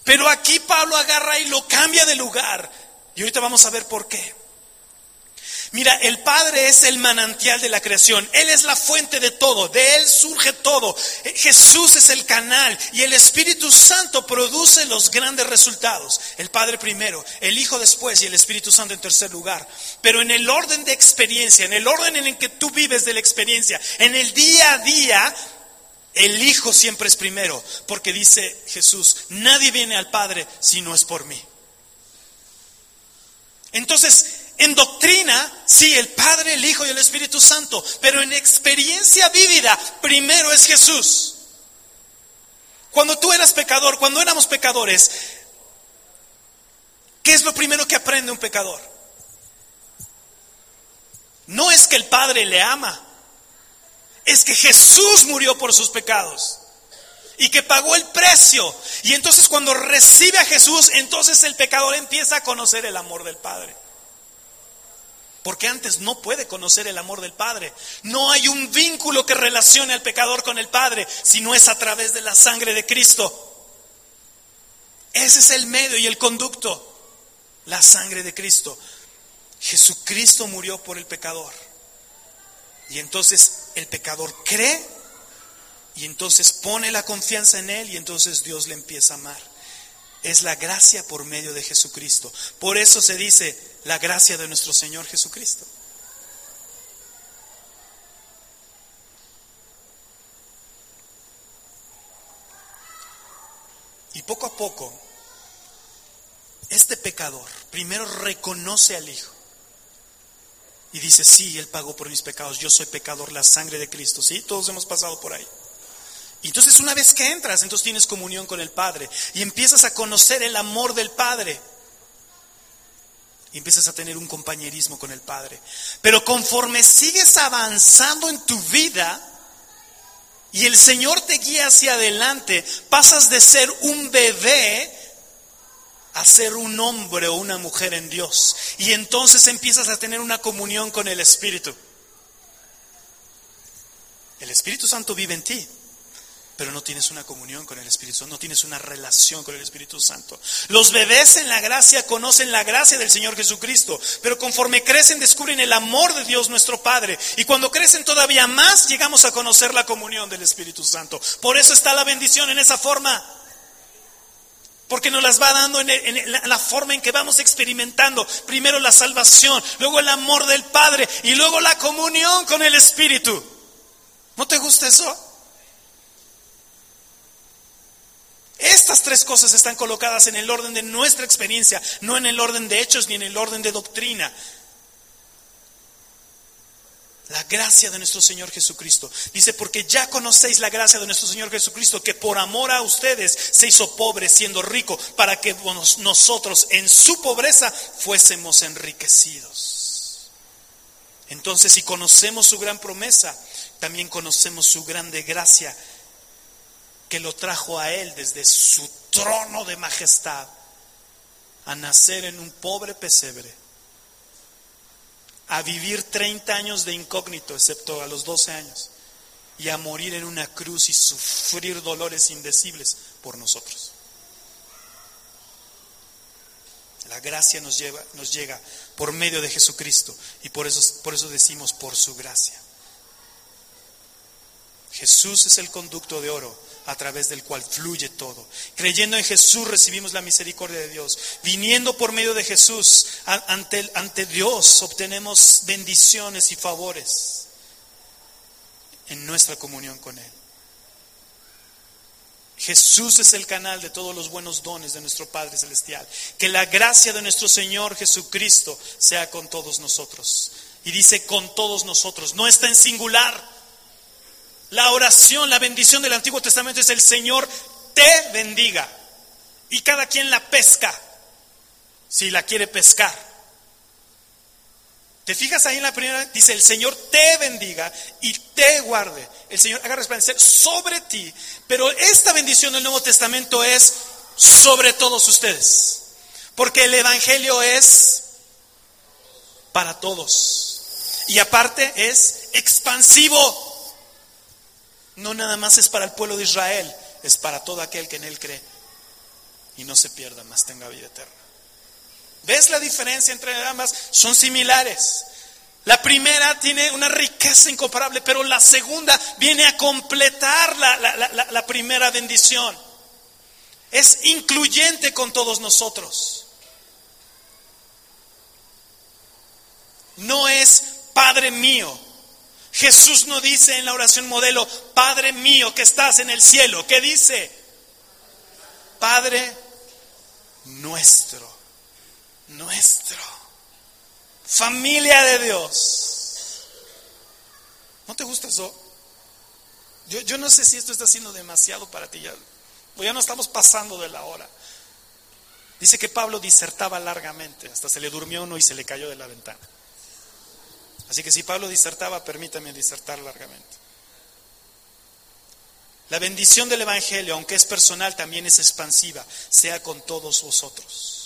Pero aquí Pablo agarra y lo cambia de lugar. Y ahorita vamos a ver por qué. Mira, el Padre es el manantial de la creación. Él es la fuente de todo. De Él surge todo. Eh, Jesús es el canal y el Espíritu Santo produce los grandes resultados. El Padre primero, el Hijo después y el Espíritu Santo en tercer lugar. Pero en el orden de experiencia, en el orden en el que tú vives de la experiencia, en el día a día, el Hijo siempre es primero. Porque dice Jesús, nadie viene al Padre si no es por mí. Entonces, en doctrina, sí, el Padre, el Hijo y el Espíritu Santo, pero en experiencia vívida, primero es Jesús. Cuando tú eras pecador, cuando éramos pecadores, ¿qué es lo primero que aprende un pecador? No es que el Padre le ama, es que Jesús murió por sus pecados. y que pagó el precio. Y entonces cuando recibe a Jesús, entonces el pecador empieza a conocer el amor del Padre. Porque antes no puede conocer el amor del Padre. No hay un vínculo que relacione al pecador con el Padre, si no es a través de la sangre de Cristo. Ese es el medio y el conducto, la sangre de Cristo. Jesucristo murió por el pecador. Y entonces el pecador cree y entonces pone la confianza en Él y entonces Dios le empieza a amar. Es la gracia por medio de Jesucristo. Por eso se dice la gracia de nuestro Señor Jesucristo. Y poco a poco, este pecador primero reconoce al Hijo. Y dice, sí, Él pagó por mis pecados, yo soy pecador, la sangre de Cristo, ¿sí? Todos hemos pasado por ahí. Y entonces una vez que entras, entonces tienes comunión con el Padre y empiezas a conocer el amor del Padre. Y empiezas a tener un compañerismo con el Padre. Pero conforme sigues avanzando en tu vida y el Señor te guía hacia adelante, pasas de ser un bebé a ser un hombre o una mujer en Dios. Y entonces empiezas a tener una comunión con el Espíritu. El Espíritu Santo vive en ti pero no tienes una comunión con el Espíritu Santo, no tienes una relación con el Espíritu Santo. Los bebés en la gracia conocen la gracia del Señor Jesucristo, pero conforme crecen descubren el amor de Dios nuestro Padre. Y cuando crecen todavía más, llegamos a conocer la comunión del Espíritu Santo. Por eso está la bendición en esa forma. Porque nos las va dando en, la forma en que vamos experimentando. Primero la salvación, luego el amor del Padre y luego la comunión con el Espíritu. ¿No te gusta eso? Estas tres cosas están colocadas en el orden de nuestra experiencia, no en el orden de hechos ni en el orden de doctrina. La gracia de nuestro Señor Jesucristo. Dice, porque ya conocéis la gracia de nuestro Señor Jesucristo, que por amor a ustedes se hizo pobre siendo rico, para que nosotros en su pobreza fuésemos enriquecidos. Entonces, si conocemos su gran promesa, también conocemos su grande gracia que lo trajo a él desde su trono de majestad a nacer en un pobre pesebre, a vivir 30 años de incógnito, excepto a los 12 años, y a morir en una cruz y sufrir dolores indecibles por nosotros. La gracia nos, lleva, nos llega por medio de Jesucristo y por eso, por eso decimos por su gracia. Jesús es el conducto de oro a través del cual fluye todo. Creyendo en Jesús recibimos la misericordia de Dios. Viniendo por medio de Jesús ante, ante Dios obtenemos bendiciones y favores en nuestra comunión con Él. Jesús es el canal de todos los buenos dones de nuestro Padre Celestial. Que la gracia de nuestro Señor Jesucristo sea con todos nosotros. Y dice con todos nosotros, no está en singular la oración, la bendición del Antiguo Testamento es el Señor te bendiga. Y cada quien la pesca, si la quiere pescar. ¿Te fijas ahí en la primera? Dice, el Señor te bendiga y te guarde. El Señor haga resplandecer sobre ti. Pero esta bendición del Nuevo Testamento es sobre todos ustedes. Porque el Evangelio es para todos. Y aparte es expansivo no nada más es para el pueblo de Israel, es para todo aquel que en él cree y no se pierda, más tenga vida eterna. ¿Ves la diferencia entre ambas? Son similares. La primera tiene una riqueza incomparable, pero la segunda viene a completar la, la primera bendición. Es incluyente con todos nosotros. No es Padre mío, Jesús no dice en la oración modelo, Padre mío que estás en el cielo. ¿Qué dice? Padre nuestro, nuestro. Familia de Dios. ¿No te gusta eso? Yo, yo no sé si esto está siendo demasiado para ti. Ya, ya no estamos pasando de la hora. Dice que Pablo disertaba largamente, hasta se le durmió uno y se le cayó de la ventana. Así que si Pablo disertaba, permítame disertar largamente. La bendición del Evangelio, aunque es personal, también es expansiva, sea con todos vosotros.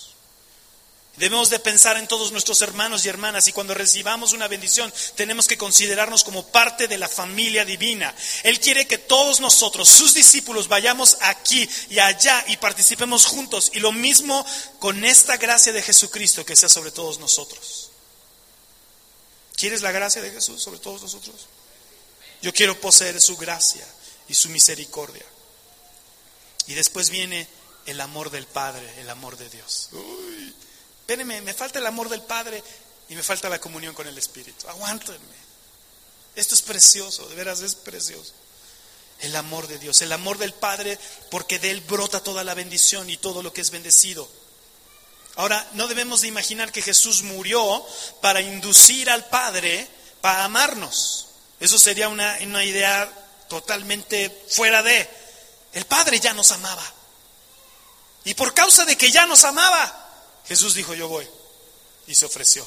Debemos de pensar en todos nuestros hermanos y hermanas y cuando recibamos una bendición tenemos que considerarnos como parte de la familia divina. Él quiere que todos nosotros, sus discípulos, vayamos aquí y allá y participemos juntos. Y lo mismo con esta gracia de Jesucristo que sea sobre todos nosotros. ¿Quieres la gracia de Jesús sobre todos nosotros? Yo quiero poseer su gracia y su misericordia. Y después viene el amor del Padre, el amor de Dios. Uy. Espérenme, me falta el amor del Padre y me falta la comunión con el Espíritu. Aguántenme. Esto es precioso, de veras es precioso. El amor de Dios, el amor del Padre, porque de Él brota toda la bendición y todo lo que es bendecido. Ahora, no debemos de imaginar que Jesús murió para inducir al Padre para amarnos. Eso sería una, una idea totalmente fuera de. El Padre ya nos amaba. Y por causa de que ya nos amaba, Jesús dijo, yo voy. Y se ofreció.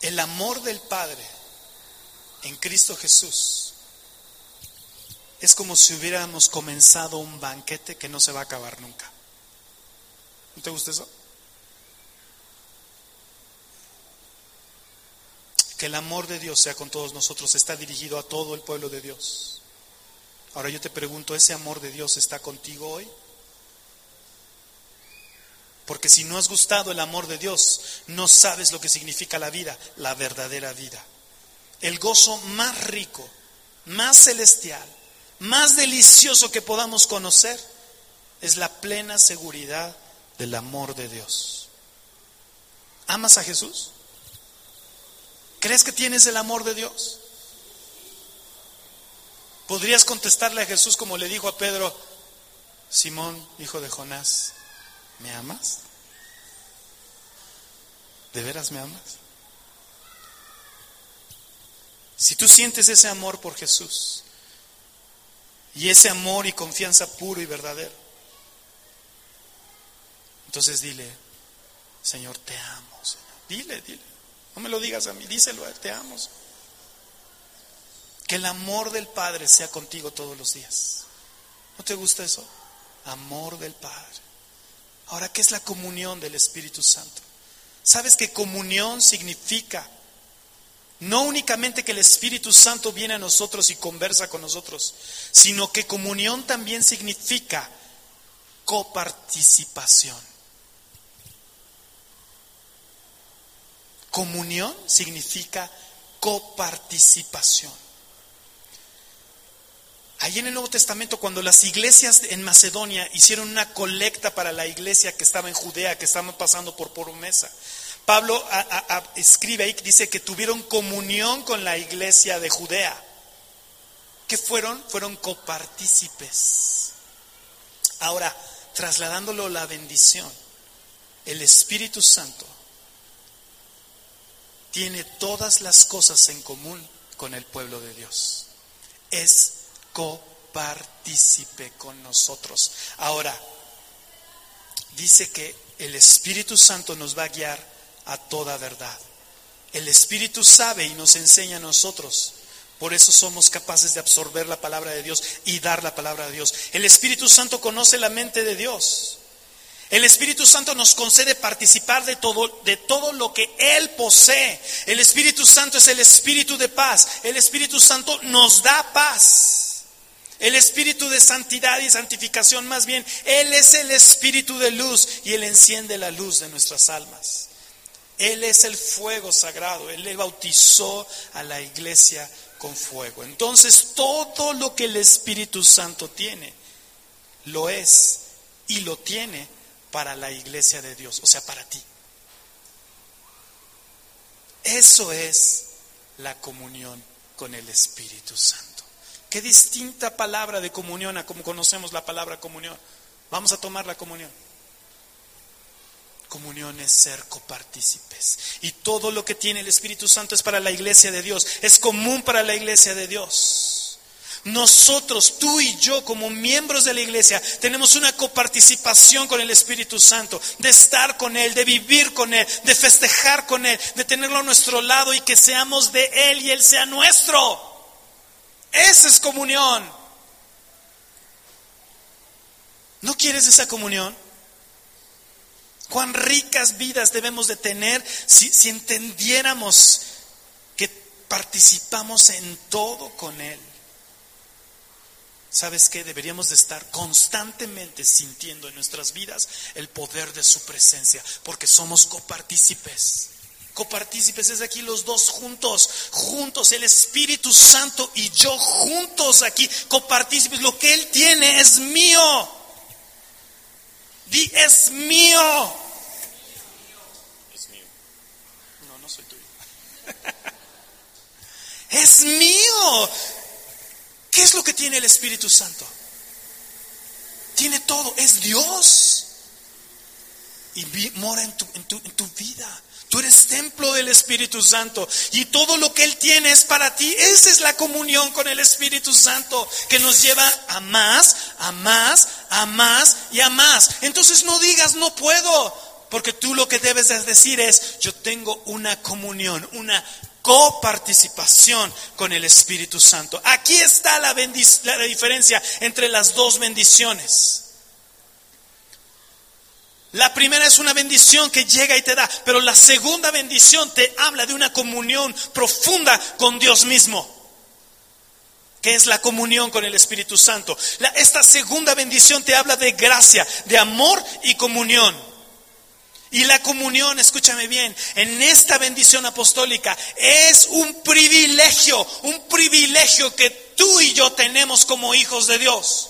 El amor del Padre en Cristo Jesús es como si hubiéramos comenzado un banquete que no se va a acabar nunca. ¿No te gusta eso? Que el amor de Dios sea con todos nosotros, está dirigido a todo el pueblo de Dios. Ahora yo te pregunto, ¿ese amor de Dios está contigo hoy? Porque si no has gustado el amor de Dios, no sabes lo que significa la vida, la verdadera vida. El gozo más rico, más celestial, más delicioso que podamos conocer es la plena seguridad del amor de Dios. ¿Amas a Jesús? ¿Crees que tienes el amor de Dios? ¿Podrías contestarle a Jesús como le dijo a Pedro, Simón, hijo de Jonás, ¿me amas? ¿De veras me amas? Si tú sientes ese amor por Jesús y ese amor y confianza puro y verdadero, entonces dile, Señor, te amo. Dile, dile. No me lo digas a mí, díselo a te amo. Que el amor del Padre sea contigo todos los días. ¿No te gusta eso? Amor del Padre. Ahora, ¿qué es la comunión del Espíritu Santo? ¿Sabes que comunión significa no únicamente que el Espíritu Santo viene a nosotros y conversa con nosotros, sino que comunión también significa coparticipación. Comunión significa coparticipación. Ahí en el Nuevo Testamento, cuando las iglesias en Macedonia hicieron una colecta para la iglesia que estaba en Judea, que estaban pasando por promesa, Pablo escribe ahí, dice que tuvieron comunión con la iglesia de Judea. ¿Qué fueron? Fueron copartícipes. Ahora, trasladándolo la bendición, el Espíritu Santo tiene todas las cosas en común con el pueblo de Dios. Es copartícipe con nosotros. Ahora, dice que el Espíritu Santo nos va a guiar a toda verdad. El Espíritu sabe y nos enseña a nosotros. Por eso somos capaces de absorber la palabra de Dios y dar la palabra de Dios. El Espíritu Santo conoce la mente de Dios. El Espíritu Santo nos concede participar de todo, de todo lo que Él posee. El Espíritu Santo es el Espíritu de paz. El Espíritu Santo nos da paz. El Espíritu de santidad y santificación, más bien, Él es el Espíritu de luz y Él enciende la luz de nuestras almas. Él es el fuego sagrado. Él le bautizó a la iglesia con fuego. Entonces, todo lo que el Espíritu Santo tiene, lo es y lo tiene para la iglesia de Dios, o sea, para ti. Eso es la comunión con el Espíritu Santo. Qué distinta palabra de comunión a como conocemos la palabra comunión. Vamos a tomar la comunión. Comunión es ser copartícipes. Y todo lo que tiene el Espíritu Santo es para la iglesia de Dios. Es común para la iglesia de Dios. Nosotros, tú y yo, como miembros de la iglesia, tenemos una coparticipación con el Espíritu Santo, de estar con Él, de vivir con Él, de festejar con Él, de tenerlo a nuestro lado y que seamos de Él y Él sea nuestro. Esa es comunión. ¿No quieres esa comunión? Cuán ricas vidas debemos de tener si, entendiéramos que participamos en todo con Él. ¿Sabes qué? Deberíamos de estar constantemente sintiendo en nuestras vidas el poder de su presencia, porque somos copartícipes. Copartícipes es aquí los dos juntos, juntos, el Espíritu Santo y yo juntos aquí, copartícipes. Lo que Él tiene es mío. Di, es mío. Es mío. No, no soy tuyo. es mío. ¿Qué es lo que tiene el Espíritu Santo? Tiene todo, es Dios. Y mora en tu, en, tu, en tu vida. Tú eres templo del Espíritu Santo y todo lo que Él tiene es para ti. Esa es la comunión con el Espíritu Santo que nos lleva a más, a más, a más y a más. Entonces no digas no puedo, porque tú lo que debes decir es yo tengo una comunión, una coparticipación con el Espíritu Santo. Aquí está la, la diferencia entre las dos bendiciones. La primera es una bendición que llega y te da, pero la segunda bendición te habla de una comunión profunda con Dios mismo, que es la comunión con el Espíritu Santo. esta segunda bendición te habla de gracia, de amor y comunión. Y la comunión, escúchame bien, en esta bendición apostólica es un privilegio, un privilegio que tú y yo tenemos como hijos de Dios.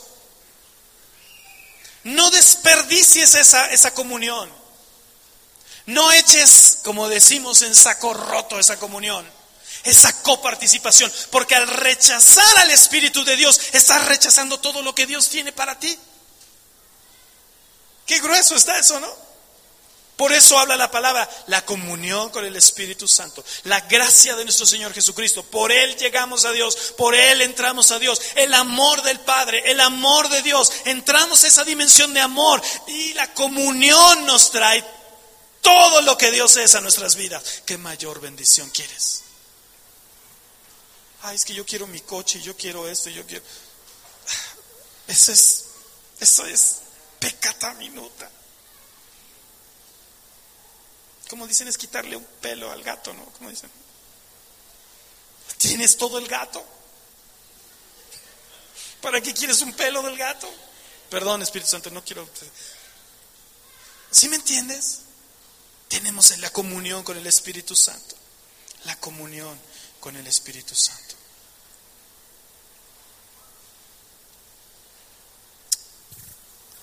No desperdicies esa, esa comunión. No eches, como decimos, en saco roto esa comunión, esa coparticipación, porque al rechazar al Espíritu de Dios, estás rechazando todo lo que Dios tiene para ti. Qué grueso está eso, ¿no? Por eso habla la palabra, la comunión con el Espíritu Santo, la gracia de nuestro Señor Jesucristo. Por Él llegamos a Dios, por Él entramos a Dios. El amor del Padre, el amor de Dios. Entramos a esa dimensión de amor y la comunión nos trae todo lo que Dios es a nuestras vidas. ¿Qué mayor bendición quieres? Ay, es que yo quiero mi coche, yo quiero esto, yo quiero... Eso es, eso es pecata minuta. Como dicen, es quitarle un pelo al gato, ¿no? Como dicen. Tienes todo el gato. ¿Para qué quieres un pelo del gato? Perdón, Espíritu Santo, no quiero. ¿Sí me entiendes? Tenemos la comunión con el Espíritu Santo. La comunión con el Espíritu Santo.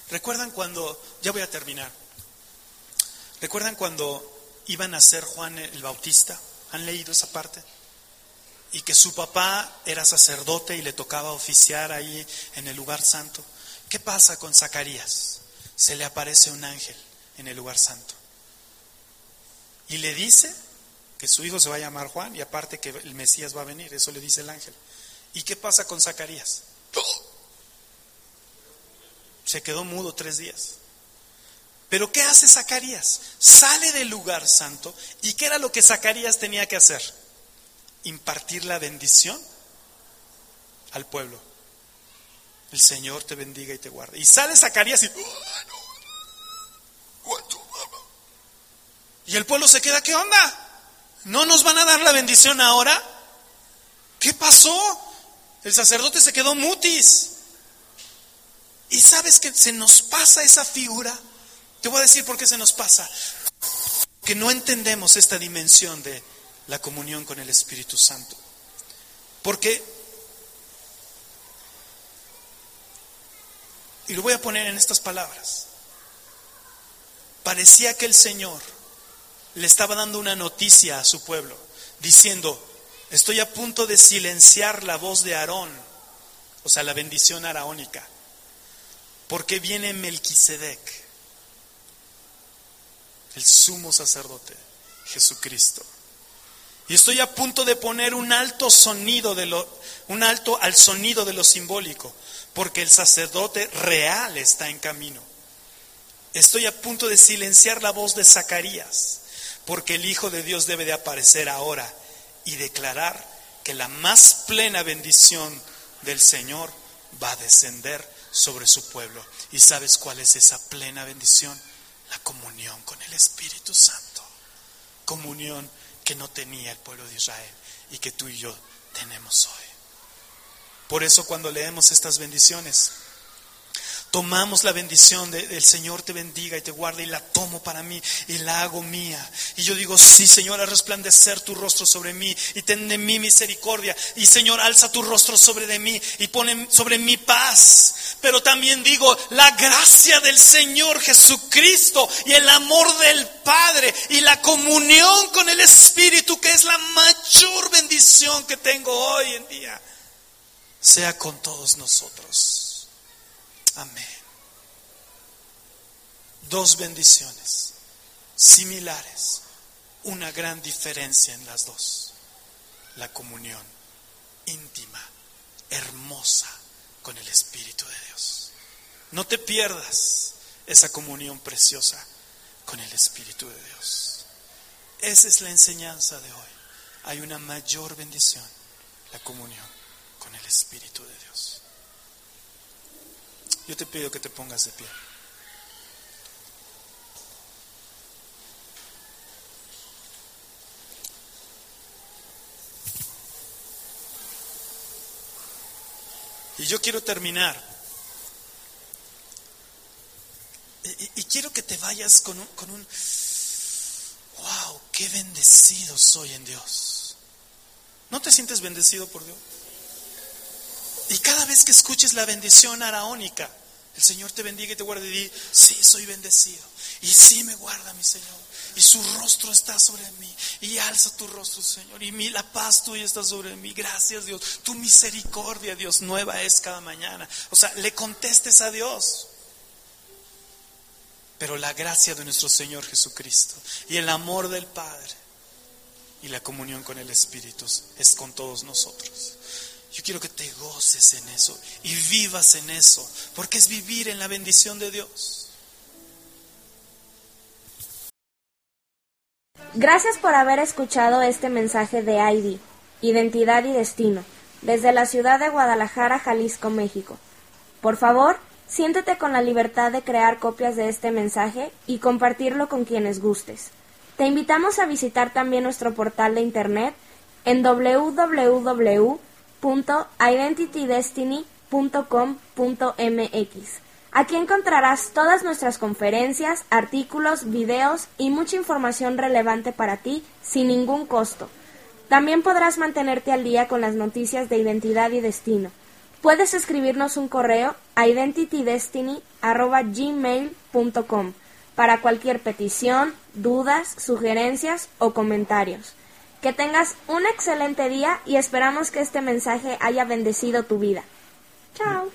¿Recuerdan cuando, ya voy a terminar, ¿recuerdan cuando iban a ser Juan el Bautista. ¿Han leído esa parte? Y que su papá era sacerdote y le tocaba oficiar ahí en el lugar santo. ¿Qué pasa con Zacarías? Se le aparece un ángel en el lugar santo. Y le dice que su hijo se va a llamar Juan y aparte que el Mesías va a venir. Eso le dice el ángel. ¿Y qué pasa con Zacarías? Se quedó mudo tres días. Pero ¿qué hace Zacarías? Sale del lugar santo y ¿qué era lo que Zacarías tenía que hacer? Impartir la bendición al pueblo. El Señor te bendiga y te guarde. Y sale Zacarías y... Y el pueblo se queda, ¿qué onda? ¿No nos van a dar la bendición ahora? ¿Qué pasó? El sacerdote se quedó mutis. Y sabes que se nos pasa esa figura te voy a decir por qué se nos pasa. Que no entendemos esta dimensión de la comunión con el Espíritu Santo. Porque, y lo voy a poner en estas palabras, parecía que el Señor le estaba dando una noticia a su pueblo, diciendo, estoy a punto de silenciar la voz de Aarón, o sea, la bendición araónica, porque viene Melquisedec el sumo sacerdote, Jesucristo. Y estoy a punto de poner un alto sonido de lo, un alto al sonido de lo simbólico, porque el sacerdote real está en camino. Estoy a punto de silenciar la voz de Zacarías, porque el Hijo de Dios debe de aparecer ahora y declarar que la más plena bendición del Señor va a descender sobre su pueblo. ¿Y sabes cuál es esa plena bendición? La comunión con el Espíritu Santo. Comunión que no tenía el pueblo de Israel y que tú y yo tenemos hoy. Por eso cuando leemos estas bendiciones, tomamos la bendición del Señor te bendiga y te guarde y la tomo para mí y la hago mía. Y yo digo, sí, Señor, a resplandecer tu rostro sobre mí y ten de mí misericordia. Y Señor, alza tu rostro sobre de mí y pone sobre mí paz. Pero también digo, la gracia del Señor Jesucristo y el amor del Padre y la comunión con el Espíritu, que es la mayor bendición que tengo hoy en día, sea con todos nosotros. Amén. Dos bendiciones similares, una gran diferencia en las dos. La comunión íntima, hermosa con el Espíritu de Dios. No te pierdas esa comunión preciosa con el Espíritu de Dios. Esa es la enseñanza de hoy. Hay una mayor bendición, la comunión con el Espíritu de Dios. Yo te pido que te pongas de pie. Y yo quiero terminar. Y, quiero que te vayas con un, con un, wow, qué bendecido soy en Dios. ¿No te sientes bendecido por Dios? Y cada vez que escuches la bendición araónica, el Señor te bendiga y te guarde y di, sí, soy bendecido. Y sí me guarda mi Señor. Y su rostro está sobre mí. Y alza tu rostro, Señor. Y mi, la paz tuya está sobre mí. Gracias, Dios. Tu misericordia, Dios, nueva es cada mañana. O sea, le contestes a Dios. Pero la gracia de nuestro Señor Jesucristo y el amor del Padre y la comunión con el Espíritu es con todos nosotros. Yo quiero que te goces en eso y vivas en eso, porque es vivir en la bendición de Dios. Gracias por haber escuchado este mensaje de ID, Identidad y Destino, desde la ciudad de Guadalajara, Jalisco, México. Por favor, siéntete con la libertad de crear copias de este mensaje y compartirlo con quienes gustes. Te invitamos a visitar también nuestro portal de internet en www www.identitydestiny.com.mx. Aquí encontrarás todas nuestras conferencias, artículos, videos y mucha información relevante para ti sin ningún costo. También podrás mantenerte al día con las noticias de identidad y destino. Puedes escribirnos un correo a identitydestiny.gmail.com para cualquier petición, dudas, sugerencias o comentarios. Que tengas un excelente día y esperamos que este mensaje haya bendecido tu vida. Chao.